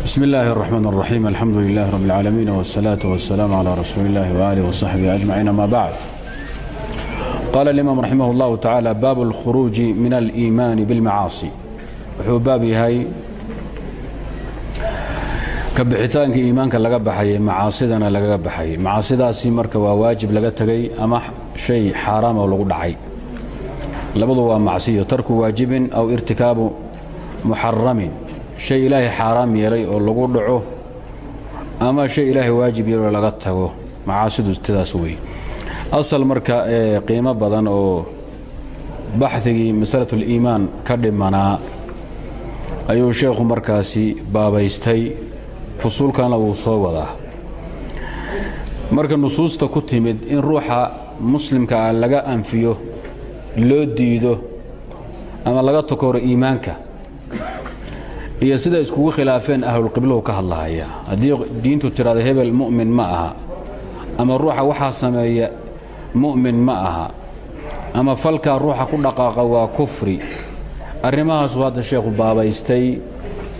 bsm اllahi الرحmn الرaxيim alxamdu لlah rb اlcaalamiin wالsalaaة wالsalaam عlى rasuuli اllahi وalih وصaxbihi أجmaciin ama bacd qala اlimam raximah اllahu taعalى bab اlkhuruuji min اliimaani bاlmacaasi wuxuu baab yahay ka bixitaanka iimaanka laga baxayay macaasidana lagaga baxayay macaasidaasi marka waa waajib laga tegay ama shay xaaraam oo lagu dhacay labadu waa macsiyo tarku waajibin aw irtikaabu muxaramin shay ilaahay xaaraam yeelay oo lagu dhaco ama shay ilaahay waajib yeeloo laga tago. Macaasidu sidaas wey asal marka qiimo badan oo baxdigii masalatuliimaan ka dhimanaa ayuu sheekhu markaasi baabaystay fusuulkana wuu soo wadaa. Marka nusuusta ku timid in ruuxa muslimka ah laga anfiyo loo diido ama laga tokoro iimaanka iyo sida iskugu khilaafeen ahlulqiblahu ka hadlahaya haddii diintu tidhahda hebel mu'min ma aha ama ruuxa waxaa sameeya mu'min ma aha ama falkaa ruuxa ku dhaqaaqa waa kufri arrimahaasu hadda sheekhu baabaystay.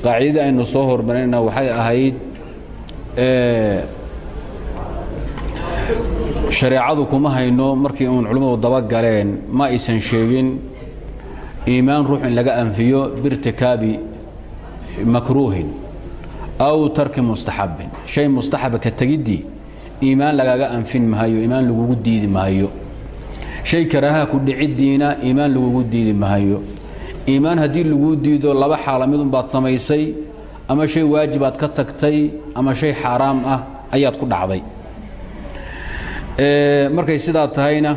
Qaacidadii aynu soo hormarayna waxay ahayd shareecadu kuma hayno markii uun culimmadu dabagaleen ma aysan sheegin iimaan ruux laga anfiyo biirtikaabi makruuhin aw tarki mustaxabin. Shay mustaxaba ka tegiddii iimaan lagaaga anfin mahayo iimaan lagugu diidi mahayo shay karaaha ku dhiciddiina iimaan lagugu diidi mahayo iimaan haddii laguu diido laba xaala mid unbaad samaysay ama shay waajibaad ka tagtay ama shay xaaraam ah ayaad ku dhacday. Markay sidaa tahayna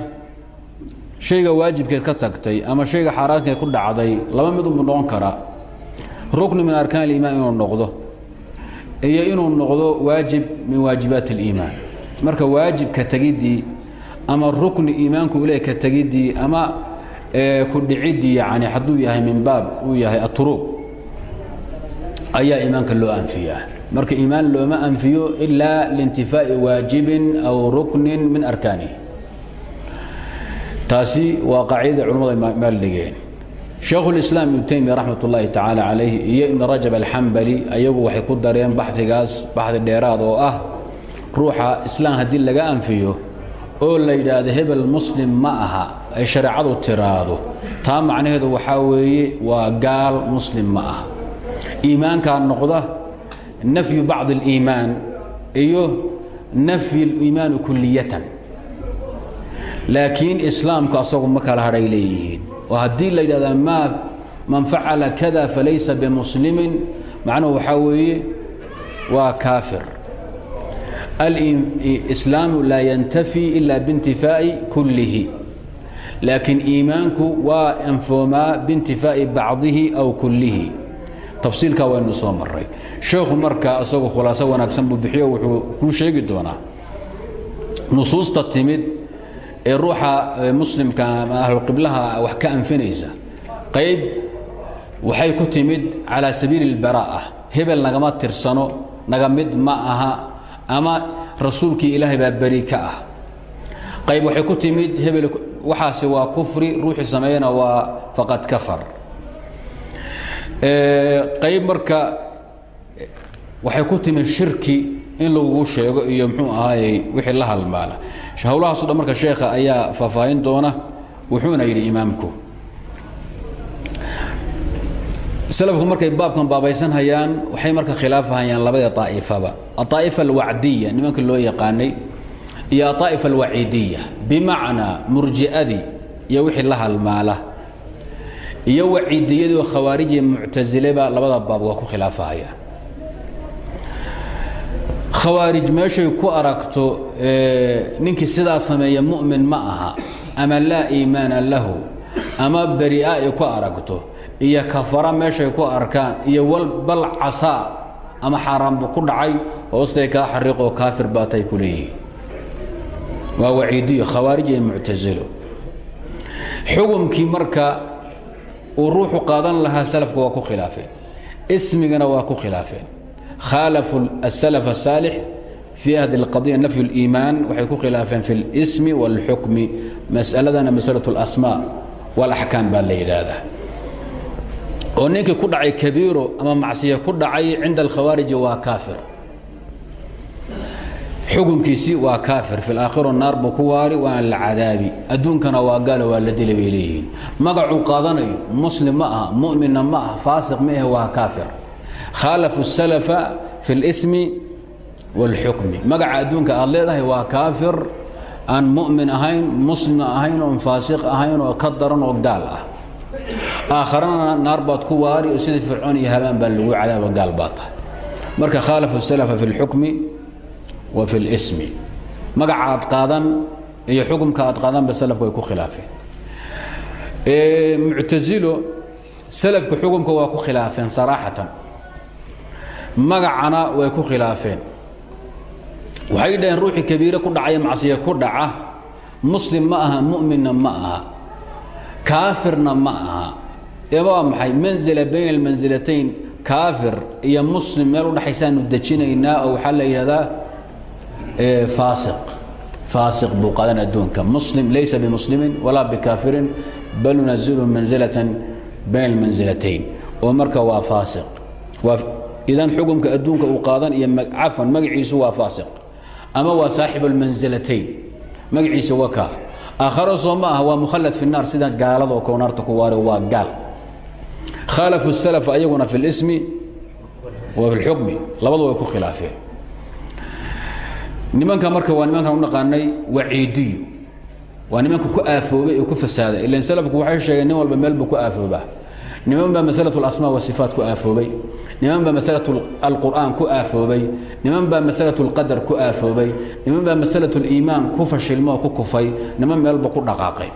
shayga waajibkeed ka tagtay ama shayga xaaraamkeed ku dhacday laba rukni min arkaan aliimaan inuu noqdo iyo inuu noqdo waajib min waajibaat aliimaan. Marka waajib ka tegiddii ama rukni iimaanku ule ka tegiddii ama ku dhiciddii yani hadduu yahay min baab uu yahay atruub ayaa iimaanka loo anfiyaa. Marka iimaan looma anfiyo ilaa liintifaa'i waajibin aw ruknin min arkaanihi. Taasi waa qaacidada culimmadu maal dhigeen shaekhulislaam ibnu taymiya raxmat ullaahi tacaala calayh iyo ibnu rajab alxambali ayagu waxay ku dareen baxdigaas baxdi dheeraad oo ah ruuxa islaam haddii laga anfiyo oo la yidhaahdo hebel muslim ma aha ay shareecadu tiraahdo taa macnaheedu waxaa weeye waa gaal muslim ma aha. Iimaankaa noqda nafyu bacdi aliimaan iyo nafyi aliimaanu kulliyatan. Laakiin islaamku asagu ma kala hadhay oo haddii la yidhahda maa man facala kada falaysa bimuslimin macnuhu waxaa weeye waa kaafir. Alislaamu laa yantafi ila biintifaa'i kullihi. Laakiin iimaanku waa anfoomaa biintifaa'i bacdihi aw kullihi. Tafsiilkaa waynu soo maray sheekhu marka isagoo khulaaso wanaagsan buu bixiyo wuxuu kuu sheegi doonaa. Nusuusta timid ee ruuxa muslimka ama ahlulqiblaha wax ka anfinaysa. Qayb waxay ku timid calaa sabiili اlbaraa'a hebel nagama tirsano naga ma aha ama rasuulkii ilaahay baa beri ah. Qayb waxay ku timid hebel waxaasi waa kufri ruuxii sameeyana waa faqad kafar. Qayb marka waxay ku timid shirki in lagugu sheego iyo muxuu ahaayey wixii la halmaala hawlahaaso dhan marka sheekha ayaa faahfaahin doona wuxuuna yidhi imaamku. Salafku markay baabkan baabaysanhayaan waxay marka khilaafahayaan labada aa'ifaba aaa'ifa alwacdiya nimanka loo yaqaanay iyo aaa'ifa alwaciidiya bimacnaa murji'adii iyo wixii la halmaala. Iyo waciidiyadii oo khawaariji muctasileba labada baab waa ku khilaafahayaan khawaarij meeshay ku aragto ninkii sidaa sameeya mu'min ma aha ama laa iimaana lahu ama beri'a ku aragto iyo kafara meeshay ku arkaan iyo bal casaa ama xaaraanbu ku dhacay hoostay kaa xariiqoo kaafir baatay ku leeyihiin. Waa waciidiyo khawaarij iyo marka uu ruuxu qaadan lahaa salafka ku khilaafeen. Ismigana waa ku khilaafeen khaalafuu asalaf asaalix fii hadi اlqadiya nafyu اliimaan waxay ku khilaafeen fi اlismi wاlxukmi mas'aladana masalaة اlasmaa wاlaxkaam baa la yidhaahdaa oo ninkii ku dhacay kabiiro ama macsiya ku dhacay cinda alkhawaariji waa kaafir xukunkiisii waa kaafir fi laakhiro naar buu ku waari waana la cadaabi adduunkana waa gaalo waa la dila bay leeyihiin magacuu qaadanayo muslim ma aha mu'minna ma aha faasiq ma ahe waa kaafir khaalafu salafa fi اlsmi wاlxukmi magaca adduunka aad leedahay waa kaafir aan mu'min ahayn muslimna ahayn oon faasiq ahayn oo ka daran oo gaal ah aakharana naar baad ku waari oo sida fircoon iyo habaan baa lagu cadaaba gaal baa tahay marka khaalafu salafa fi اlxukmi wa fi اlsmi magaca aad qaadan iyo xukumka aad qaadanba salafku way ku khilaafeen muctasilo salafka xukumka waa ku khilaafeen saraaxatan magacana way ku khilaafeen. Waxay dhaheen ruuxii kabiire ku dhacaya macsiya ku dhaca. Muslim ma aha mu'minna ma aha. Kaafirna ma aha. Ee waa maxay? Manzila bayna almansilatayn kaafir iyo muslim meel udhexaysaanu dejinaynaa oo waxaa la yidhahdaa faasiq. Faasiq buu qaadan adduunka muslim laysa bimuslimin walaa bikaafirin bal nunazilu mansilatan bayna almansilatayn oo marka waa faasiq. Waa idan xukumka adduunka uu qaadan iyo cafan magaciisu waa faasiq. Ama waa saaxibu almansilatayn magaciisa waa kaa aakharo soo ma ah waa mukhallad fi naar sida gaalada oo koo naarta ku waare waa gaal. Khaalafu salaf ayaguna fi اlismi wa fi اlxukmi labadu way ku khilaafeen. Nimanka marka waa nimankan u naqaanay waciidiyu. Waa nimanka ku aafoobay oo ku fasaaday. Ilan salafku waxay sheegeen nin walba meel buu ku aafoobaa niman baa masalatu اlasmaa wasifaat ku aafoobay niman baa masalatu alqur'aan ku aafoobay niman baa masalatu اlqadar ku aafoobay niman baa masalatu اliimaan ku fashilmo oo ku kufay niman meelba ku dhaqaaqay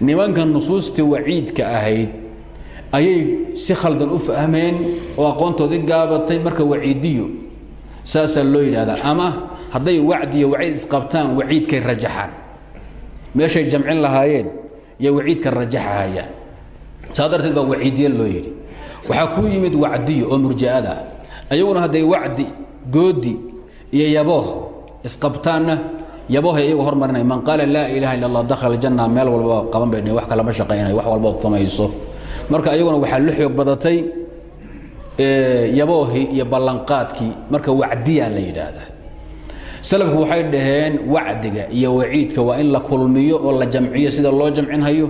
nimankan nusuustii waciidka ahayd ayay si khaldan u fahmeen oo aqoontoodii gaabatay marka waciidiyo saasaa loo yidhahdaa ama hadday wacdiyo waciid isqabtaan waciidkay rajaxaan meeshay jamcin lahaayeen iyo waciidka rajaxahayaan saa darteed baa waciidiye loo yidhi. Waxaa kuu yimid wacdiyo oo murji'ada ah. Ayaguna hadday wacdi goodi iyo yabooh isqabtaanna yaboohay iyagu hormarinay man qaala laa ilaha illa allah dakhala janna meel walba qaban bay dhehen wax kalama shaqaynay wax walba samayso marka ayaguna waxaa la xoog badatay yaboohii iyo ballanqaadkii. Marka wacdiyaa la yidhaahdaa. Salafku waxay dhaheen wacdiga iyo waciidka waa in la kulmiyo oo la jamciyo sida loo jamcinhayo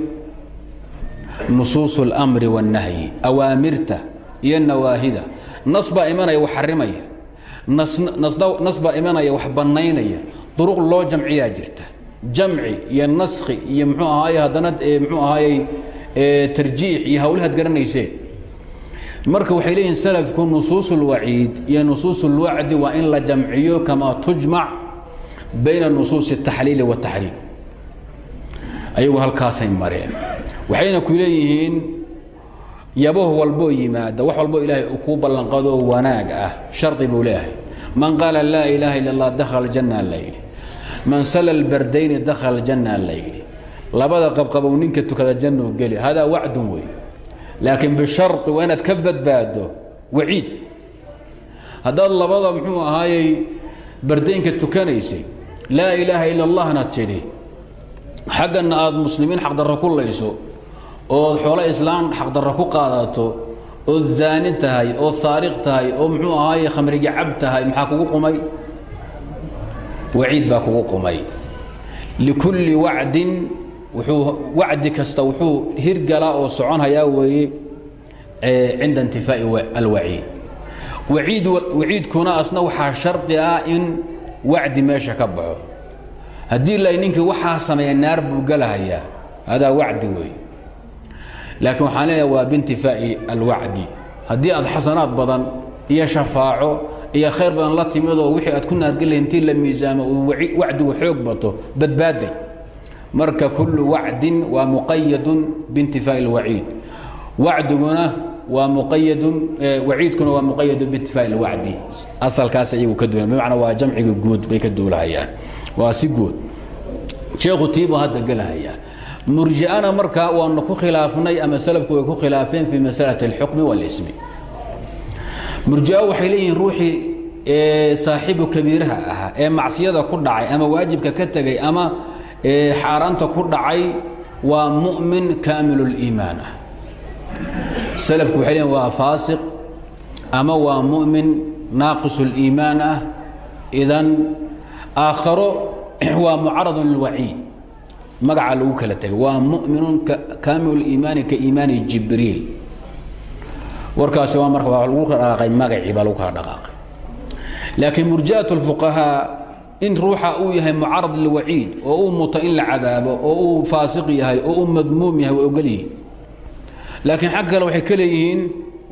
nusuus اlmri wالnahyi awaamirta iyo nawaahida nas baa imanaya wax xarimaya nas baa imanaya wax bannaynaya duruq loo jamciyaa jirta jamci iyo naskhi iyo mxuu ahaaye haddana mxuu ahaayey tarjiix iyo hawlahaad garanayseen marka waxay leeyihin salafku nusuus اlwaciid iyo nusuus اlwacdi waa in la jamciyo kama tujmac bayna nusuus الtaxliili wالtaxriim ayagu halkaasay mareen waxayna ku leeyihiin yaboh walboo yimaada wax walboo ilaahay kuu ballanqadoo wanaag ah shardi buu leeyahay. Man qaala laa ilaaha illa dakhala janna la man sala lbardayni dakhala janna la labada qabqabow ninka tukada jannuu geli hadaa wacdun wey laakiin bishari waa inaad ka badbaado waciid. Haddaad labada muxuu ahaayey bardaynka tukanaysay laa ilaaha ila اllahna tidhi xaggana aad muslimiin xaqdarro ku layso ood xoolo islaam xaqdarro ku qaadato ood zaani tahay saariq tahay oo muxuu ahaaye khamrigi cab maxaa kugu qumay? Waciid baa kugu qumay. Likulli wacdin wuxuu wacdi kasta wuxuu hirgalaa oo soconhayaa weeye cinda intifaa'i alwaciid waciid waciidkuna asna waxaa shardi ah in wacdi meesha ka baxo. Haddii la ninkii waxaa sameeya naar buu gelahayaa hadaa wacdi wey laakiin waxaan leeyaha waa biintifaa'i alwacdi. Haddii aad xasanaad badan iyo shafaaco iyo khayr badan la timidoo wixii aad ku naargelahay intii la miisaamo uu wacdigu xoog bato badbaaday marka kullu wacdin waa muqayadun biintifaa'i alwaciid. Wacdiguna waa muqayadun waciidkuna waa muqayadun biintifaa'i alwacdi. Asalkaas iyagu ka duulan bimacnaa waa jamciga guud bay ka duulahayaan. Waa si guud. Sheekhu tiibuu hadda gelahayaa murji'ana markaa waanu ku khilaafnay ama salafku way ku khilaafeen fii masalati اlxukmi wاlismi murji'a waxay leeyihiin ruuxii saaxibu kabiiraha ahaa ee macsiyada ku dhacay ama waajibka ka tegay ama xaaraanta ku dhacay waa mu'min kaamilu اliimaan ah salafku waxay leeyiin waa faasiq ama waa mu'min naaqis اliimaan ah idan aakharo waa mucaradun lilwaciid magaca lagu kala tegay waa mu'minun kaamilu liimaani ka iimaani jibriil. Warkaasi waa marka waa lagu kala dhaqaaqay magacii baa lagu kala dhaqaaqay. Laakiin murji'at اlfuqahaa in ruuxa uu yahay mucarad lilwaciid oo uu muto in la cadaabo oo uu faasiq yahay oo uu madmuum yahay waa ogol yihiin. Laakiin xag kale waxay ka leeyihiin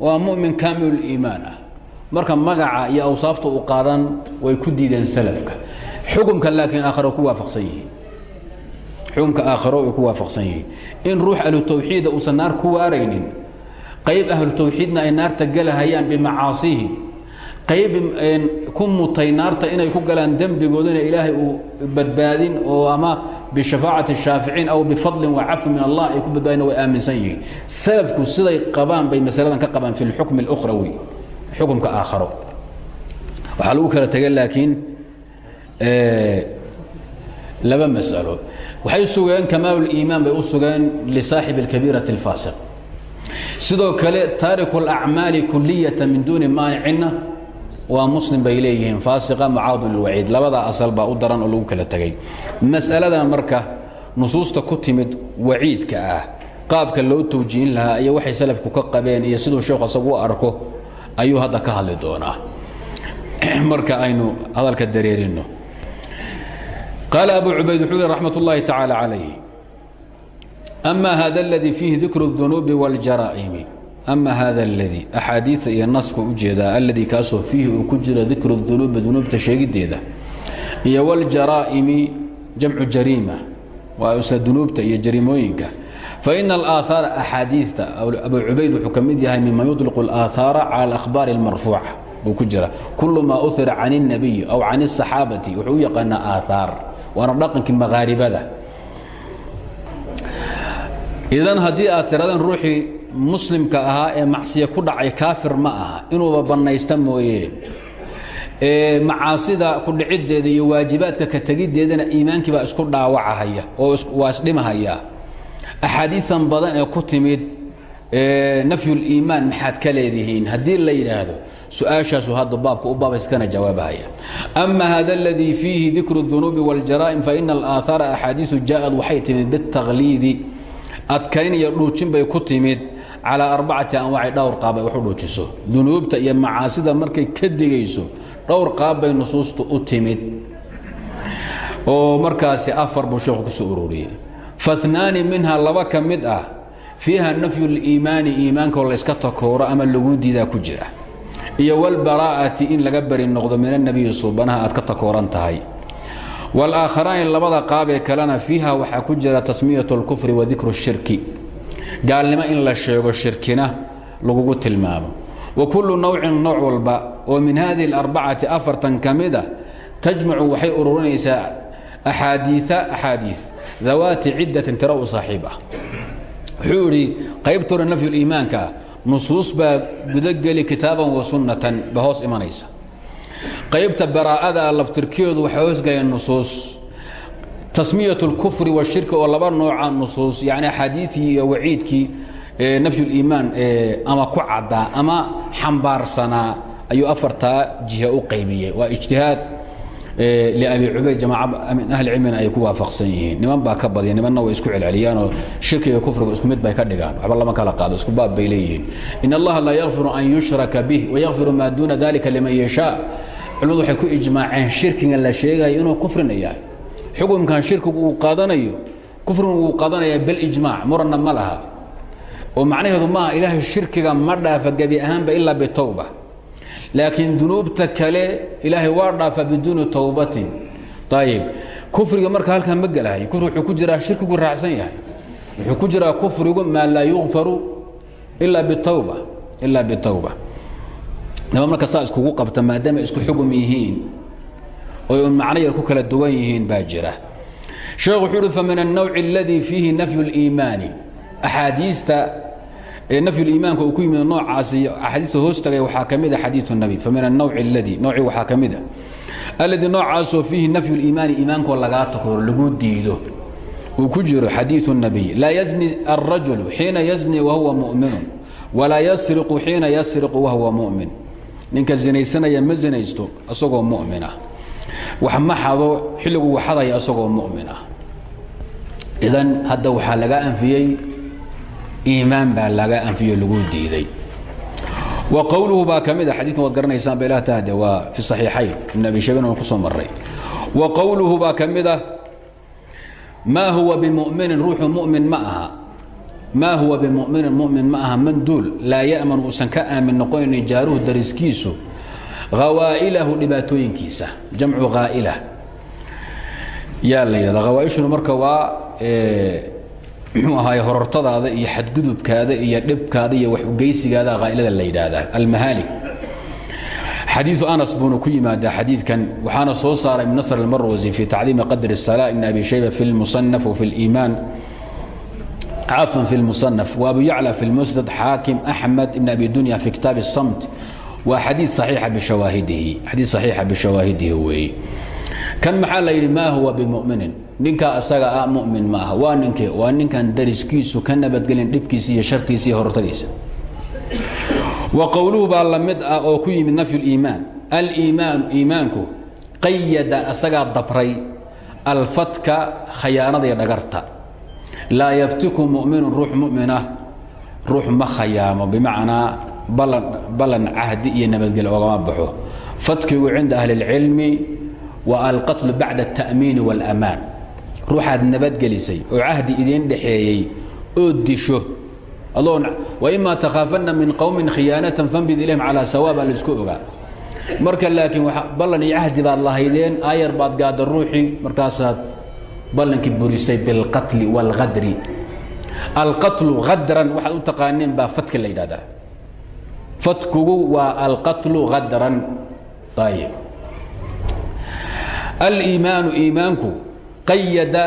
waa mu'min kaamilu liimaan ah. Marka magaca iyo awsaafta u qaadan way ku diideen salafka. Xukumka laakiin aakharo ku waafaqsan yihiin xukumka aakharo way ku waafaqsan yihiin in ruux ahlu tawxiida uusan naar ku waaraynin qayb ahlu tawxiidna ay naarta gelahayaan bimacaasihi qayb ku mutay naarta inay ku galaan dembigoodana ilaahay uu badbaadin oo ama bishafaacati shaaficiin aw bifadlin wa cafi min allah ay ku badbaadina way aaminsan yihiin. Salafku siday qabaan bay masaladan ka qabaan fi lxukmi اlukhrawi xukumka aakharo waxaa lagu kala tegay laakiin laba masalo waxay sugeen kamaalu liimaan bay u sugeen lisaaxibi اlkabiirati اlfaasiq sidoo kale taariku اlacmaali kuliyata min duuni maanicina waa muslim bay leeyihiin faasiqa mucaadun lilwaciid labadaa asal baa u daran oo lagu kala tegay mas'aladan marka nusuusta ku timid waciidka ah qaabka loo tawjiihin lahaa iyo waxay salafku ka qabeen iyo siduu sheekhu asagu u arko ayuu hadda ka hadli doonaa marka aynu hadalka dareerinno qaala abu cubayd wuxuu yhi raxmat ullaahi tacaala calayh ama hada اladii fiihi dikru الdunuubi wاljaraa'imi ama hada اladii axaadiia iyo naska ujeedaa alladii kaasoo fiihi uu ku jiro dikru dunuubi dunuubta sheegiddeeda iyo wاljaraa'imi jamcu jariima waa isla dunuubta iyo jariimooyinka faina alaahaara axaadiita abu cubayd wuxuu ka mid yahay miman yudliqu اlaahaara cala اlakhbaari اlmarfuuca buu ku jira kulu maa uhira can الnabiy aw can الصaxaabati wuxuu u yaqaanaa aahaar waana dhaqankii maqaaribada idan haddii aad tiradeen ruuxii muslimka ahaa ee macsiya ku dhacay kaafir ma aha inuuba bannaysta mooyee ee macaasida ku dhiciddeeda iyo waajibaadka ka tegiddeedana iimaankii baa isku dhaawacahaya oo waa isdhimahaya. Axaadiian badan ee ku timid nafyuliimaan maxaad ka leedihiin? La yidhaahdo su-aashaasu hadda baabka u baabayskana jawaabahaya ama hada aladii fiihi dikru اdunuubi wاljaraa'im faina alaahaara axaadiiu jaaءad waxay timid biاtakhliidi adkayn iyo dhuujin bay ku timid calaa arbacati anwaaci dhowr qaab ay wax u dhuujiso dunuubta iyo macaasida markay ka digayso dhowr qaab bay nusuustu u timid oo markaasi afar buu sheekhu kusoo ururiyey fanaani minha laba ka mid ah fiiha nafyu اliimaani iimaankaoo layska takooro ama lagu diidaa ku jira iyo wاlbaraa'ati in laga bari noqdo min annabiyi suubanaha aad ka takooran tahay wاlaakharaani labada qaabee kalena fiiha waxaa ku jira tasmiyaة اlkufri wa dikru الshirki gaalnimo in la sheego shirkina lagugu tilmaamo wa kullu nawcin nooc walba oo min hadihi اlarbacati afartan ka mida tajmacu waxay ururinaysaa axaadiia axaadiiث dawaati ciddatin tira u saaxiib ah wuxuu idhi qaybtoora nafyuliimaanka ah nusuus baa gudageli kitaaban wa sunnatan ba hoos imanaysa. Qaybta baraa'ada laftirkeedu waxay hoosgaleen nusuus. Tasmiyat اlkufri washirki oo laba nooca nusuus yani axaadiitii iyo waciidkii nafyuliimaan ama ku caddaa ama xambaarsanaa ayuu afartaa jiha u qaybiyey. Waa ijtihaad liabi cubayd jamaaca min ahli cilmina ay ku waafaqsan yihiin. Niman baa ka badya nimanna way isku celceliyaanoo shirkiga kufriga isku mid bay ka dhigaan. Waxba lama kala qaado isku baab bay leeyihiin. In allaha laa yakfiru an yushraka bih wayakfiru maa duuna dalika liman yashaa culimadu waxay ku ijmaaceen shirkiga la sheegayo inuu kufrina yahay. Xukumkan shirkigu uu qaadanayo kufrigu uu qaadanaya bilijmaac muranna ma laha. Oo macnaheedu maaha ilaahay shirkiga ma dhaafa gebi ahaanba ilaa bitowba laakiin dunuubta kale ilaahay waa dhaafaa biduuni towbatin ayib kufriga marka halkaan ma gelahay kufri wuxuu ku jiraa shirkigu raacsan yahay. Wuxuu ku jiraa kufrigu maa laa yukfaru ilaa bitawba ilaa bitawba. Daba marka saa iskugu qabta maadaama isku xugum yihiin oy un macno yar ku kala duwan yihiin baa jira. Sheekh wuxuu uhi famin annawci اladii fiihi nafyu اliimaani axaadiista nafyuliimaanka uu ku yimid noocaasi axaadiista hoos tagay waxaa ka mid a xadiiu nabi famin anawc aladi nooci waxaa ka mid a. Alladii noocaasoo fiihi nafyuliimaani iimaankoo lagaa takro lagu diido. Uu ku jiro xadiiu nabiy laa yazni alrajulu xiina yazni wahuwa mu'minun walaa yasriqu xiina yasriqu wahuwa mu'min. Ninka zinaysanaya ma zinaysto isagoo mu'min ah. Wax ma xado xilligu waxadaya isagoo mu'min ah. Idan hadda waxaa laga anfiyey iimaan baa laga anfiyo lagu diiday. Wa qowluhu baa ka mid a waad garanaysaan ba ilah tahde waa fi saxiixayn ibn abi ku soo marray. Wa qowluhu baa ka mid ah maa huwa bimuminin ruuxu mumin ma huwa bimuminin mumin ma aha man duul laa ya'man uusan ka aamin noqonayn jaaruhu dariskiisu hawaa'ilahu dhibaatooyinkiisa jamcu haa'ila yaa la yidhahda hawaaishuna marka waa muxuu ahaay horortadaada iyo xadgudubkaada iyo dhibkaada iyo wax ugeysigaada haa'ilada la yidhaahdaa almahaalik xadiiu anas buuna ku yimaadaa xadiidkan waxaana soo saaray ibn nasr almarwasi fi tacdiimi qadri الsalaa ibn abi shayba fi اlmusanaf wafi اliimaan cafan fi اlmusanaf wabu yacla fi اlmusnad xaakim axmed ibn abi dunya fi kitaab الsamt waa xadii aiixa bishawaahidihi xadiid saxiixa bishawaahidihi weeye kan maxaa la yidhi maa huwa bimuminin ninkaa asaga ah mumin ma aha waa ninkee waa ninkan dariskiisu ka nabadgelin dhibkiisa iyo shartiisa iyo hortadiisa wa qowluhu baa la mid ah oo ku yimid nafyu liimaan aliimaanu iimaanku qayada asagaa dabray alfatka khayaanada iyo dhagarta laa yaftiku muminun ruux muminah ruux ma khayaamo bimacnaa ballan cahdi iyo nabadgel ogama baxo fatkigu cinda ahli اlcilmi wa alqatlu bacda الta'miini wاlأmaan ruuxaad nabadgelisay oo cahdi idiin dhaxeeyey oo disho. Waimaa takhaafanna min qowmin khiyaanatan fambid ilayhim calaa sawaab aa la isku ogaa. Marka laakiin ballan iyo cahdi baad lahaydeen aayar baad gaadda ruuxii markaasaad ballankii burisay bilqatli wاlhadri alqatlu hadran waxaad u taqaaneen baa fatka la yidhahdaa fatkugu waa alqatlu hadran ayib aliimaanu iimaanku qayada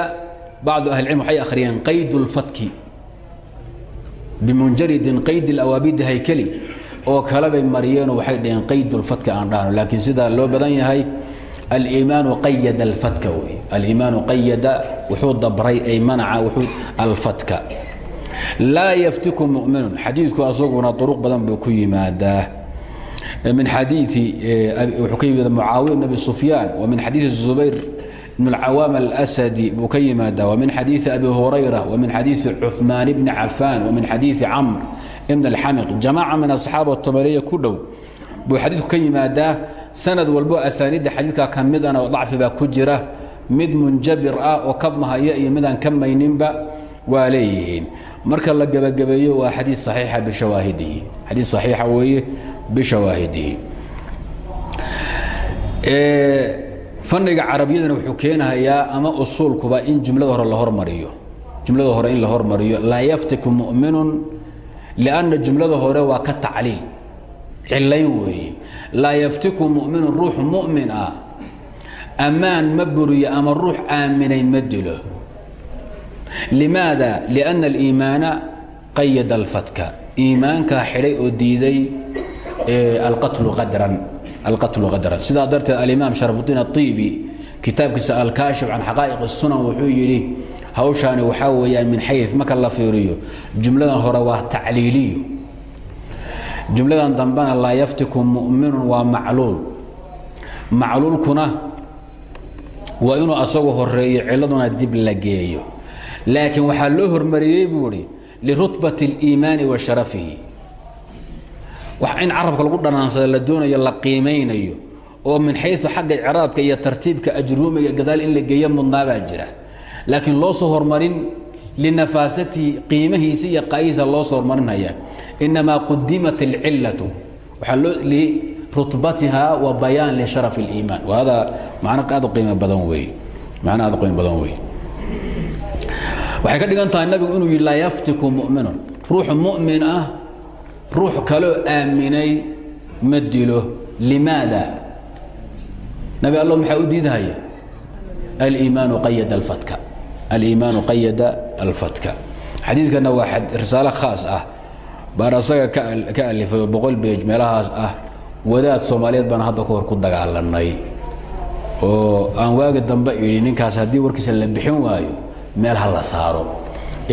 bacdu ahli cilm waxay akhriyeen qayd اlfatki bimunjaridin qayd اlawaabidi haykeli oo kale bay mariyeenoo waxay dhaheen qayd اlfatka aan dhahno laakiin sidaa loo badan yahay aliimaanu qayada alfatka wey aliimaanu qayada wuxuu dabray ay manaca wuxuu alfatka laa yaftiku muminun xadiidku asaguna uruq badan buu ku yimaadaa min xadiii wuxuu ka yimid mucaawiya bn abi sufyaan wa min xadiidi zubayr bn اlcawaam alasadi buu ka yimaadaa wa min xadiidi abi hurayra wa min xadiidi cuثmaan bni cafaan wa min xadiidi camr ibn alxamiq jamaaca min asxaaba tomariya ku dhow buu xadiidku ka yimaadaa sanad walbo asaaniidda xadiidka ka midana oo dacfi baa ku jira mid munjabir ah oo ka mahaya iyo midaan ka mayninba waa leeyihiin marka la gebagabeeyo waa xadii صaxiixa bishawaahidihi xadiid صaxiixa weeye bishawaahidihi fanniga carabiyadana wuxuu keenahayaa ama usuulkuba in jumlada hore la hormariyo. Jumlada hore in la hormariyo. Laa yaftiku mu'minun lianna jumlada hore waa ka tacliil. Cilayn weeye. Laa yaftiku mu'minun ruux mu'min ah. Ammaan ma buriyo ama ruux aaminay ma dilo. Limaada? Lianna aliimaana qayada alfatka. Iimaankaa xidhay oo diiday alqatlu qadran alqatlu qadaran sidaa darteed alimaam sharafudiin aiibi kitaabkiisa alkaashif can xaqaa'iq sunan wuxuu yidhi hawshaani waxaa weeyaan min xay marka la fiiriyo jumladan hore waa tacliiliyo jumladan dambena laa yaftiku mu'minun waa macluul macluulkuna waa inuu asagu horeeyo ciladuna dib la geeyo laakiin waxaa loo hormariyey buu idhi lirutbat اliimaani wa sharafihi in carabka lagu dhanaansada la doonayo la qiimaynayo oo min xayu xagga icraabka iyo tartiibka ajruumiga gadaal in la geeyo mudnaabaa jira. Laakiin loo soo hormarin linafaasatihi qiimahiisa iyo qaayihiisa loo soo hormarinaya. Inamaa qudimat loo lirutbatiha wa bayaan lisharaf اliimaan hada macno aad qiimo badan wey macno aad qiimo badan wey waxay ka dhigan tahay nabigu inuu yidhi laa yaftiku mu'minun. Ruux mu'min ah ruux kaloo aaminay ma dilo. Nabi allo maxaa u diidahaya aliimaanu qayada alfatka. Aliimaanu qayada alfatka. Xadiidkanna waa risaalo khaas ah. Baan asaga ka alifay boqol beej meelahaas ah wadaad soomaaliyeed baan hadda ka ku dagaalanay oo aan waagi dambe ninkaas haddii warkiisa la bixin waayo meel ha la saaro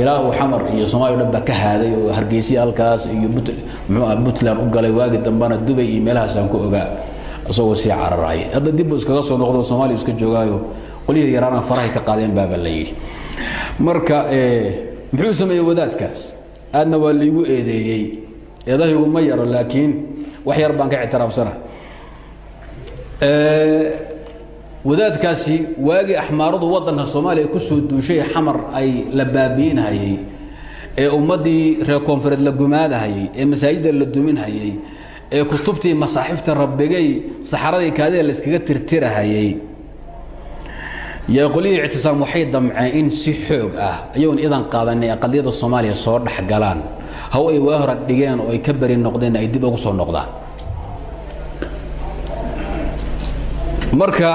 ilaa uu xamar iyo somaaliya o dhan baa ka haaday oo hargeysiya halkaas iyo mxuua puntland u galay. Waagi dambana dubay iyo meelahaasaan ku ogaa isagoo sii cararaaya hadda dibbu iskaga soo noqdo soomaaliya iska joogaayo. Qolyihii yaraana farahay ka qaadeen baaba la yidhi. Marka muxuu sameeyey wadaadkaas? Aadna waa laigu eedeeyey. Eedahaygu ma yaro laakiin wax yar baan ka ictiraafsana wadaadkaasi waagii axmaaradu waddanka soomaaliya ku soo duushay xamar ay la baabiinhayey ee ummaddii reer koonfureed la gumaadahayey ee masaajidda la duminhayey ee kutubtii masaaxifta rabbigay saxaradii kaadida la iskaga tirtirahayey yaa qolyihii ictisaam waxay damceen in si xoog ah ayagoon idan qaadanay aqaliyada soomaaliya soo dhex galaan. Haw ay waa hora dhigeen oo ay ka beri noqdeen ay dib ugu soo noqdaan. Marka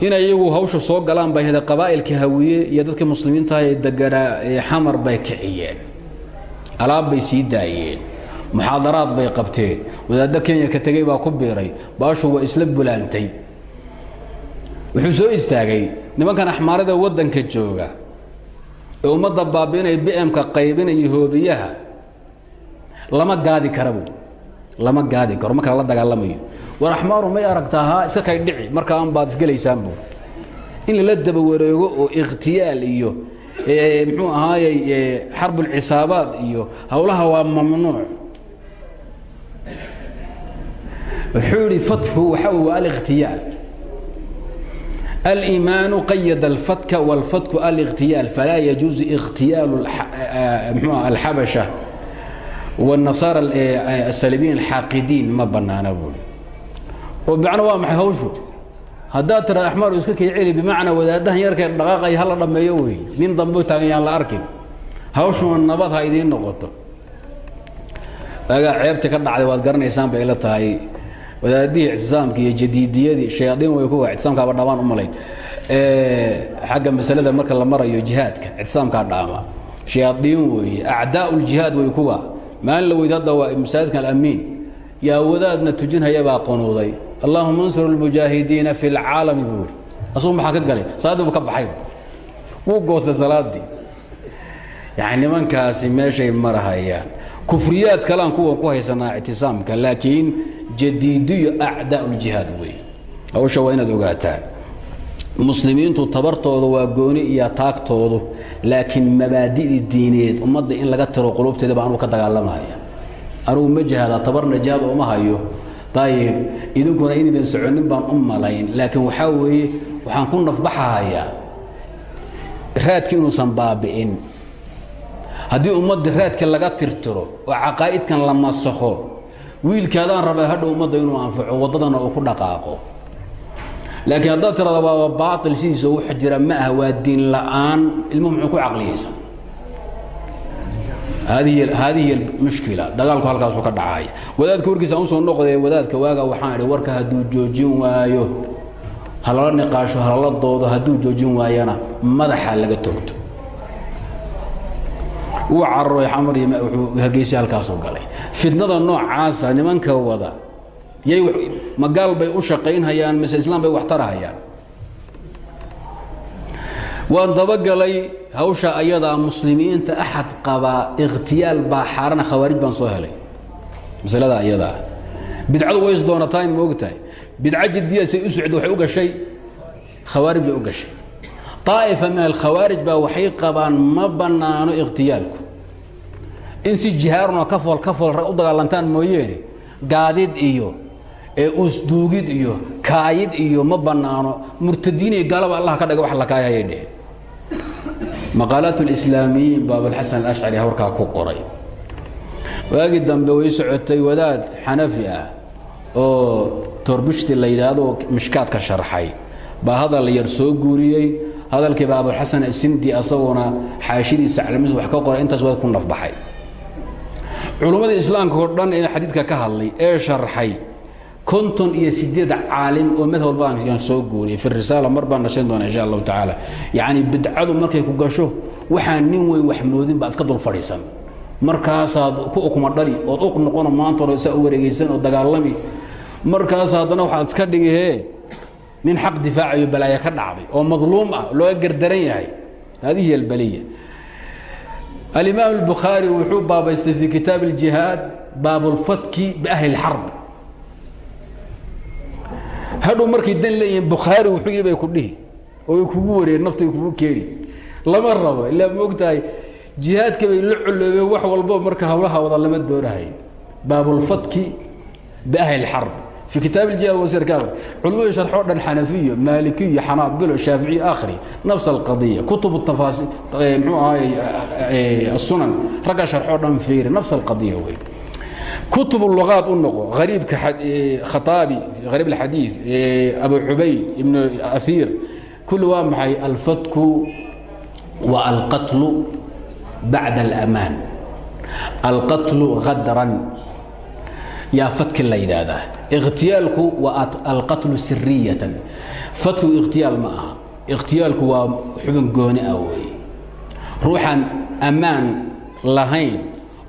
inay iyagu hawsha soo galaan bay hada qabaa'ilka hawiye iyo dadkii muslimiintaha ee deganaa ee xamar bay kiciyeen. Alaab bay sii daayeen. Muxaadaraad bay qabteen. Wadaaddo kenya ka tegey baa ku biiray. Baashu waa isla bulaantay. Wuxuu soo istaagay nimankan axmaarada waddanka jooga ee ummadda baabi'inaya bimka qaybinaya hoobiyaha lama gaadi kara buu lama gaadi karo marka lala dagaalamayo. War axmaaru may aragtaa iska kay dhici markaan baad isgelaysaanbu in lala daba wareego oo ikhtiyaal iyo muxuu ahaayey xarbulcisaabaad iyo howlaha waa mamnuuc. Wuxuu idhi fatxu waxaa w alikhtiyaal. Aliimaanu qayada alfatka wاlfatku alikhtiyaal falaa yajuuز ikhtiyaalu mxu alxabasha wnasaara asalibiin alxaaqidiin ma bannaana buuli oo macno waa maxay hawshu haddaad tiraad axmaaru iska kii celi bimacnaa wadaaddahan yarkay dhaqaaqay hala dhammeeyo wey nin dambo taagan yaan la arkin hawshuna nabad ha idiin noqoto agaa ceebta ka dhacday waad garanaysaan bay ila tahay wadaadihii ictisaamka iyo jadiidiyadii shayaaiin way kuwa itisaamkaaba dhamaan u malayn xagga masalada marka la marayo jihaadka ictisaamkaa dhaamaa shayaaiin weeye acdaa ljihaad way kuwa maalin la weyd hadda waa masaajidka alamiin yaa wadaadna tujinhaya baa qanuuday allahuma ansur lmujaahidiina fi lcaalami buu yidhi. Asugu maxaa ka galay? Salaadiibu ka baxay. Wuu goostay salaadii yani nimankaasi meeshay marahayaan. Kufriyaad kalean kuwan ku haysanaa ictisaamka laakiin jadiidiyo acdaa ljihaad wey hawsha waa inaad ogaataan muslimiintu tabartooda waa gooni iyo taagtoodu laakiin mabaadidii diineed ummadda in laga tiro qulubteeda baa anugu ka dagaalamaya. Anugu ma jihaada tabarna jihaad uma hayo. Ayib idinkuna inaydan soconin baan u malayn laakiin waxaa weeye waxaan ku nafbaxahayaa raadki inuusan baabi'in. Haddii ummadda raadka laga tirtiro oo caqaa'idkan la masakho wiilkaadaan rabaa hadha ummadda inuu anfaco waddadana uu ku dhaqaaqo laakiin haddaad tirada waaba baail sidiisa wax jira ma ah waa diin la'aan. Ilmuhu muxuu ku caqliyaysan haadihi mushkila dagaalku halkaasuu ka dhacaya wadaadka warkiisa aan u soo noqdee wadaadka waaga waxaan idhi warka hadduu joojin waayo halala niqaasho halala doodo hadduu joojin waayana madaxa laga togto wuu cararoy xamar iyo wuxuu hargeysa halkaasuu galay. Fitnada noocaasa nimanka wada yay magaal bay u shaqaynhayaan mise islaam bay wax tarahayaan? Waan dabagalay hawsha ayadaa muslimiinta axad qabaa ikhtiyaal baa xaarana khawaarij baan soo helay. Masalada ayadaa bidcadu way is doonataan ma ogtahay. Bidca jidiya say u socdo waxay u gashay. Khawaarij bay u gashay. طaa'ifa min alkhawaarij baa waxay qabaan ma bannaano ikhtiyaalku. In si jihaarunoo kafool kafool u dagaalantaan mooyeene gaadid iyo usduugid iyo kaayid iyo ma bannaano murtadiin iyo gaalaba allah ka dhaga wax la kaayayay dheheen maqaalaat اlislaamiyiin baa abulxasan alashcari hawrkaa ku qoray. Waagii dambe way socotay wadaad xanafi ah oo torbishti la yidhaahdo mishkaadka sharxay. Baa hadal yar soo guuriyey hadalkii baa abulxasan asindi asaguna xaashidiisa calmis wax ka qoray intaas waa ku nafbaxay. Culummada islaamka oo dhan ee xadiidka ka hadlay ee sharxay konton iyo sideed caalim oo mid walbaan soo guuriyay fi risaala mar baan nashan doona insha allahu tacaala. Yacni bidcadu markay ku gasho waxaan nin weyn wax moodin baad iska dul fadhiisan. Markaasaad ku ukuma dhali ood uq noqono maanta hore saa u wareegaysan oo dagaalami. Markaas haddana waxaad iska dhigihee nin xaq difaacayo balaayo ka dhacday oo madluum ah looga gardaran yahay. Haadihi albaliya alimaam albukhaari wuxuu baabaystay fii kitaab اljihaad baabulfatki biahli اlxarb hadhow markay dan leeyihiin bukhaari wuxuu yidhi bay ku dhihi oo kugu wareer naftay kugu keeni. Lama rabo ilaa maogtahay jihaadka bay la coloobeen wax walbo marka hawlaha wada lama doonahay. Baabulfatki biahli اxarb fii kitaab اjihaad wasirkaaba culamadu sharxoo dhan xanafiyo maalikiyo xanaabilo shaaficiyo akhri nafs alqadiya kutub tafaasi mxuu ahaay asunan ragga sharxoo dhan fiiri nafs alqadiya wey kutub luaad u noqo ariibka khaaabi ariib اxadii abu cubayd ibn aiir kulli waa maxay? Alfatku wa alqatlu bacda اlamaan alqatlu hadran yaa fatki la yidhaahdaa. Ikhtiyaalku waa alqatlu siriyatan fatku ikhtiyaal ma aha. Ikhtiyaalku waa xubin gooni ah wey ruuxaan ammaan lahayn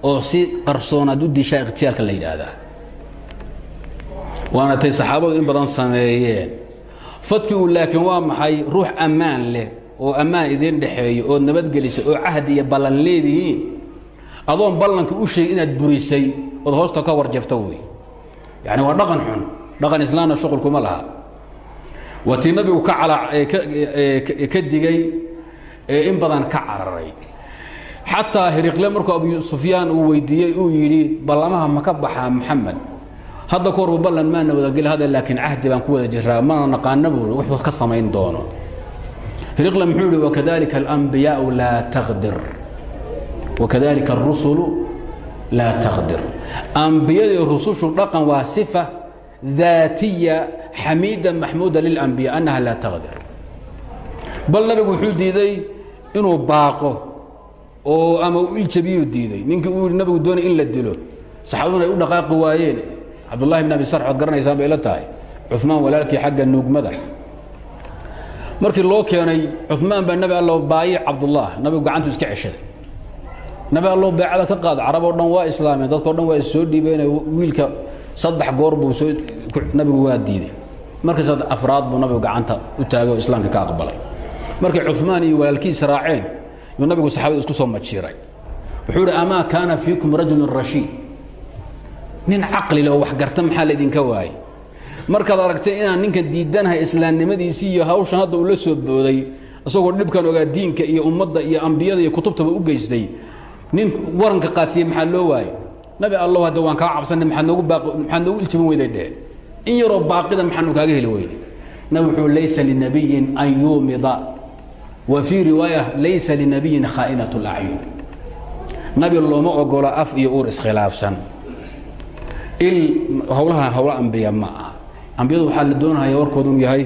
oo si qarsoonaad u dishaa ikhtiyaalka la yidhaahdaa. Waana tay saxaabadu in badan sameeyeen. Fatkigu laakiin waa maxay ruux ammaan leh oo ammaan idiin dhexeeyo ood nabadgelisa oo cahdi iyo ballan leedihiin? Adoon ballanka u sheegay inaad burisay ood hoosta ka warjafta wey. Yani waa dhaqan xun dhaqan islaamna shuqulkuma laha. Waa nabigu ka digay in badan ka cararay xataa hiriqle markuu abu sufyaan uu weydiiyey uu yidhi ballamaha ma ka baxaa muxamed hadda ka horba ballan maana wadageli hadda laakiin cahdi baan ku wada jiraa mana naqaana buu ka samayn doono. Hiriqle muxuu yihi wakadalika alambiyaau laa taqdir wakadalika arusulu laa taqdir ambiyadii rusushu dhaqan waa sifa daatiya xamiida maxmuuda lilambiya annaha laa taqdir bal nabigu wuxuu diiday inuu baaqo oo ama u iljabiyuu diiday. Ninkii uu yidhi nabigu doonay in la dilo. Saxaabaduna ay u dhaqaaqi waayeen. Cabdullahi bn abi sarx waad garanaysaan bay la tahay. Cumaan walaalkii xagga nuugmada. Markii loo keenay cumaan baa nabi allo baayic cabdullah nabigu gacantu iska ceshaday. Nabi allo beecada ka qaada carab oo dhan waa islaameen dadkao dhan waa is soo dhiibeen wiilka saddex goor buu soo nabigu waa diiday. Markii sad afraad buu nabigu gacanta u taagay oo islaamka ka aqbalay. Markay cumaan iyo walaalkiis raaceen yuu nabigu saxaabada isku soo majiiray. wuxuu ihi amaa kaana fiikum rajulun rashiid? Nin caqli leh wax garta maxaa laydinka waayey markaad aragtay inaan ninkan diidanahay islaamnimadiisii iyo hawshan hadda uu la soo booday isagoo dhibkan ogaa diinka iyo ummadda iyo ambiyada iyo kutubtaba u geystay nin waranka qaatiyey maxaa loo waayey nabi allow hadda waan kaa cabsanay maxaad noogu maxaad noogu iljabin weyday dheheen in yaroo baaqida maxaanu kaaga heli weyne nabi wuxuu laysa linabiyin an wa fii riwaaya laysa linabiyin khaa'inat اlacyun nabi looma ogolo af iyo uur iskhilaafsan. Il hawlaha hawlo ambiya ma ah ambiyadu waxaa la doonahaya warkoodu inuu yahay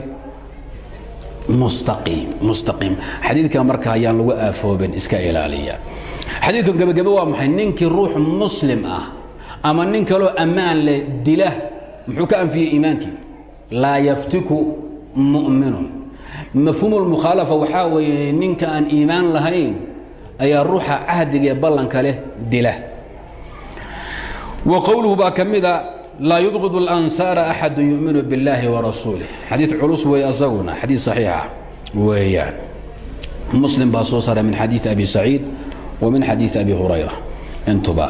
mustaqiim mustaqiim xadiidkan marka ayaan lagu aafoobin iska ilaaliya. Xadiidkan gebagebe waa maxay? Ninkii ruux muslim ah ama nin kaloo ammaan leh dila muxuu ka anfiyey iimaankii laa yaftiku mu'minun mafhuumu lmukhaalafa waxaa weeye ninka aan iimaan lahayn ayaa ruuxa cahdiga ee ballanka leh dila wa qowluhu baa ka mida laa yubqid اlansaara axadu yuminu biاllaahi warasuulih xadiid culus weeye asaguna xadiid saxiixa weeyaan muslim baa soo saaray min xadiid abi saciid wa min xadiid abi hurayra intuba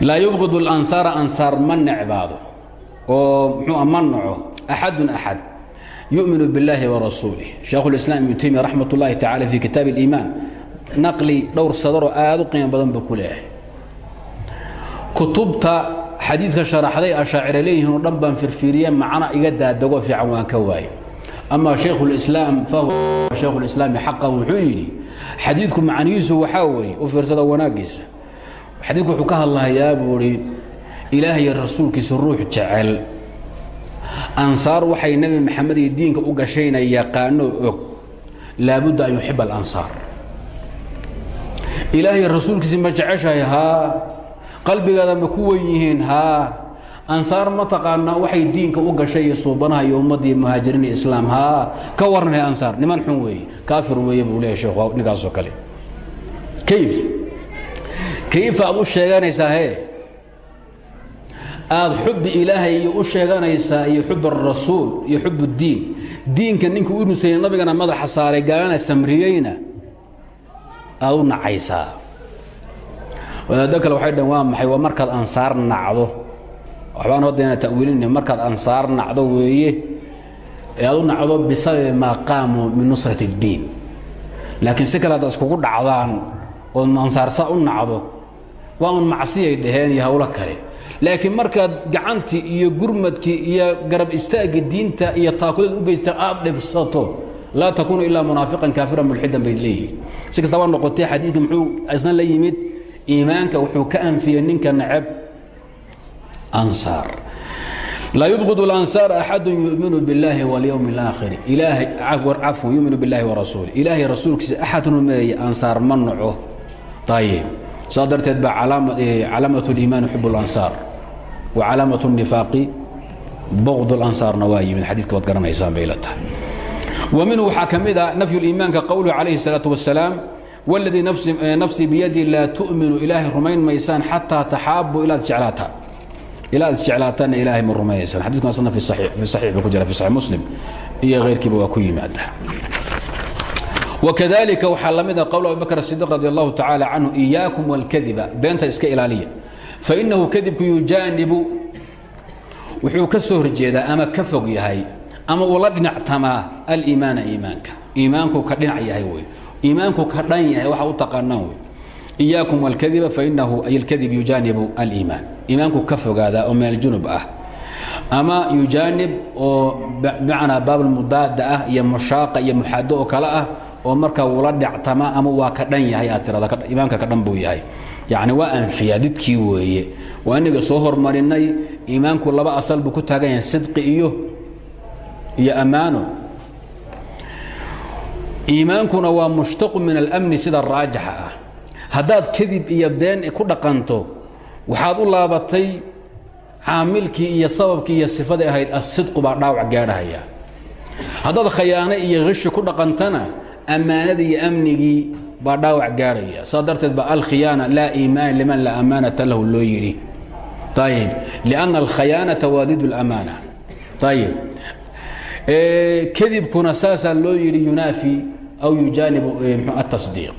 laa yubqid اlansaara ansaar ma necbaado oo mxuu ma naco axadun axad yuminu biاllaahi warasuulih shaekhu اlislaam ibnu taymiya raxmat ullahi tacala fi kitaab اliimaan naqli dhowr sadaroo aad u qiimo badan buu ku leeyahay kutubta xadiidka sharaxday ashaacira leeyihiin oo dhan baan firfiiriye macna iga daadago fiican waan ka waaye ama shaykhulislaam fahuwa shaykhulislaami xaqan wuxuu yidhi xadiidku macnihiisu waxaa weeye u fiirsada wanaaggiisa xadiidku wuxuu ka hadlahayaa buu idhi ilaahay rasuulkiisa ruux jecel ansaar waxay nebi maxamed iyo diinka u gashayna yaqaano og laabudda an yuxiba alansaar. Ilaahay rasuulkiisi ma jeceshahay haa qalbigaada ma ku wen yihiin haa ansaar ma taqaanaa waxay diinka u gashay iyo suubanaha iyo ummadda iyo muhaajiriin iyo islaam haa ka warranay ansaar niman xun weeye kaafir weeye buu leeyahy sheekhu ninkaasoo kale. Kayf kayfa aad u hee aada xubbi ilaahay iyo u sheeganaysaa iyo xub arasuul iyo xub اdiin diinka ninka u nusayey nabigana madaxa saaray gaalana samriyeyna aad u nacaysaa. Waxay dhaheen waa maxay? Waa ansaar nacdo. Waxbaan hoddayna ta'wiilina markaad ansaar nacdo weeye. Ee aad u nacdo bisababi maa min nusrat اddiin laakiin si kale haddaad iskugu dhacdaan ood ansaarsaa u nacdo waa un macsiyay dhaheen iyo kale laakiin markaad gacantii iyo gurmadkii iyo garab istaagga diinta iyo taakuleed u geystaan aad dhibsato laa takuunu ilaa munaafiqan kaafiran mulxidan bay leeyihiin si kastaba noqotee xadiidka muxuu isna la yimid iimaanka wuxuu ka anfiyey ninka neceb ansaar laa yubqid اlansaar axadu yuminu biاllaahi wاlyowm اlaakhiri ilaahay cafwan yuminu biاllahi warasuuli ilaahay rasuulkiisa axad rumeeye ansaar ma naco ayib saa darteed baa calaamaة اliimaani xub اlansaar wa calaamaة الnifaaqi bغd اlansaarna waa yimid xadiidka waad garanaysaan bay la tahay wa minhu waxaa ka mid a nafyu اliimaanka qowluhu calayhi الsalaaة wasalaam wاladii nafsii biyadi laa tu'minu ilaahay rumayn maysaan xataa taxaabu ilaad jeclaataan ilaa ad isjeclaataanna ilaahay ma rumaynaysaan xadidku asna fi saxiix buu ku jira fi saxiix muslim iyo hayrkiiba waa ku yimaada wakadalika waxaa la mid a qowl abubakr asidiq radi allahu tacaala canhu iyaakum walkadiba beenta iska ilaaliya fainahu kadibku yujaanibu wuxuu ka soo horjeedaa ama ka fog yahay ama uu la dhinactamaa aliimaana iimaanka. Iimaanku ka dhinac yahay wey iimaanku ka dhan yahay waxa u taqaanaan wey iyaakum wاlkadiba fainahu ay اlkadib yujaanibu aliimaan. Iimaanku ka fogaadaa oo min aljunub ah. Ama yujaanib oo bimacnaa baabulmudaada ah iyo mushaaqa iyo muxaado oo ah oo marka wula dhactama ama waa ka dhan yahay aad tirada iimaanka ka dhan buu yahay yacni waa anfiyaa didkii weeye. Waa inaga soo hormarinay iimaanku laba asal buu ku taagan yahay sidqi iyo iyo ammaano iimaankuna waa mushtaqu min almni sida raajixa ah. Haddaad kadib iyo been ku dhaqanto waxaad u laabatay caamilkii iyo sababkii iyo sifadii ahayd asidqu baa dhaawac gaadhahaya. Haddaad khayaano iyo hishi ku dhaqantana ammaanadii iyo amnigii baa dhaawac gaadhaya saa darteed ba alkhiyaana laa iimaan liman laa ammaanata lahu loo yidhi ayib lianna alkhayaanata waadidu اlamaana ayib kadibkuna saasaa loo yidhi yunaafi aw yujaanibu atasdiiq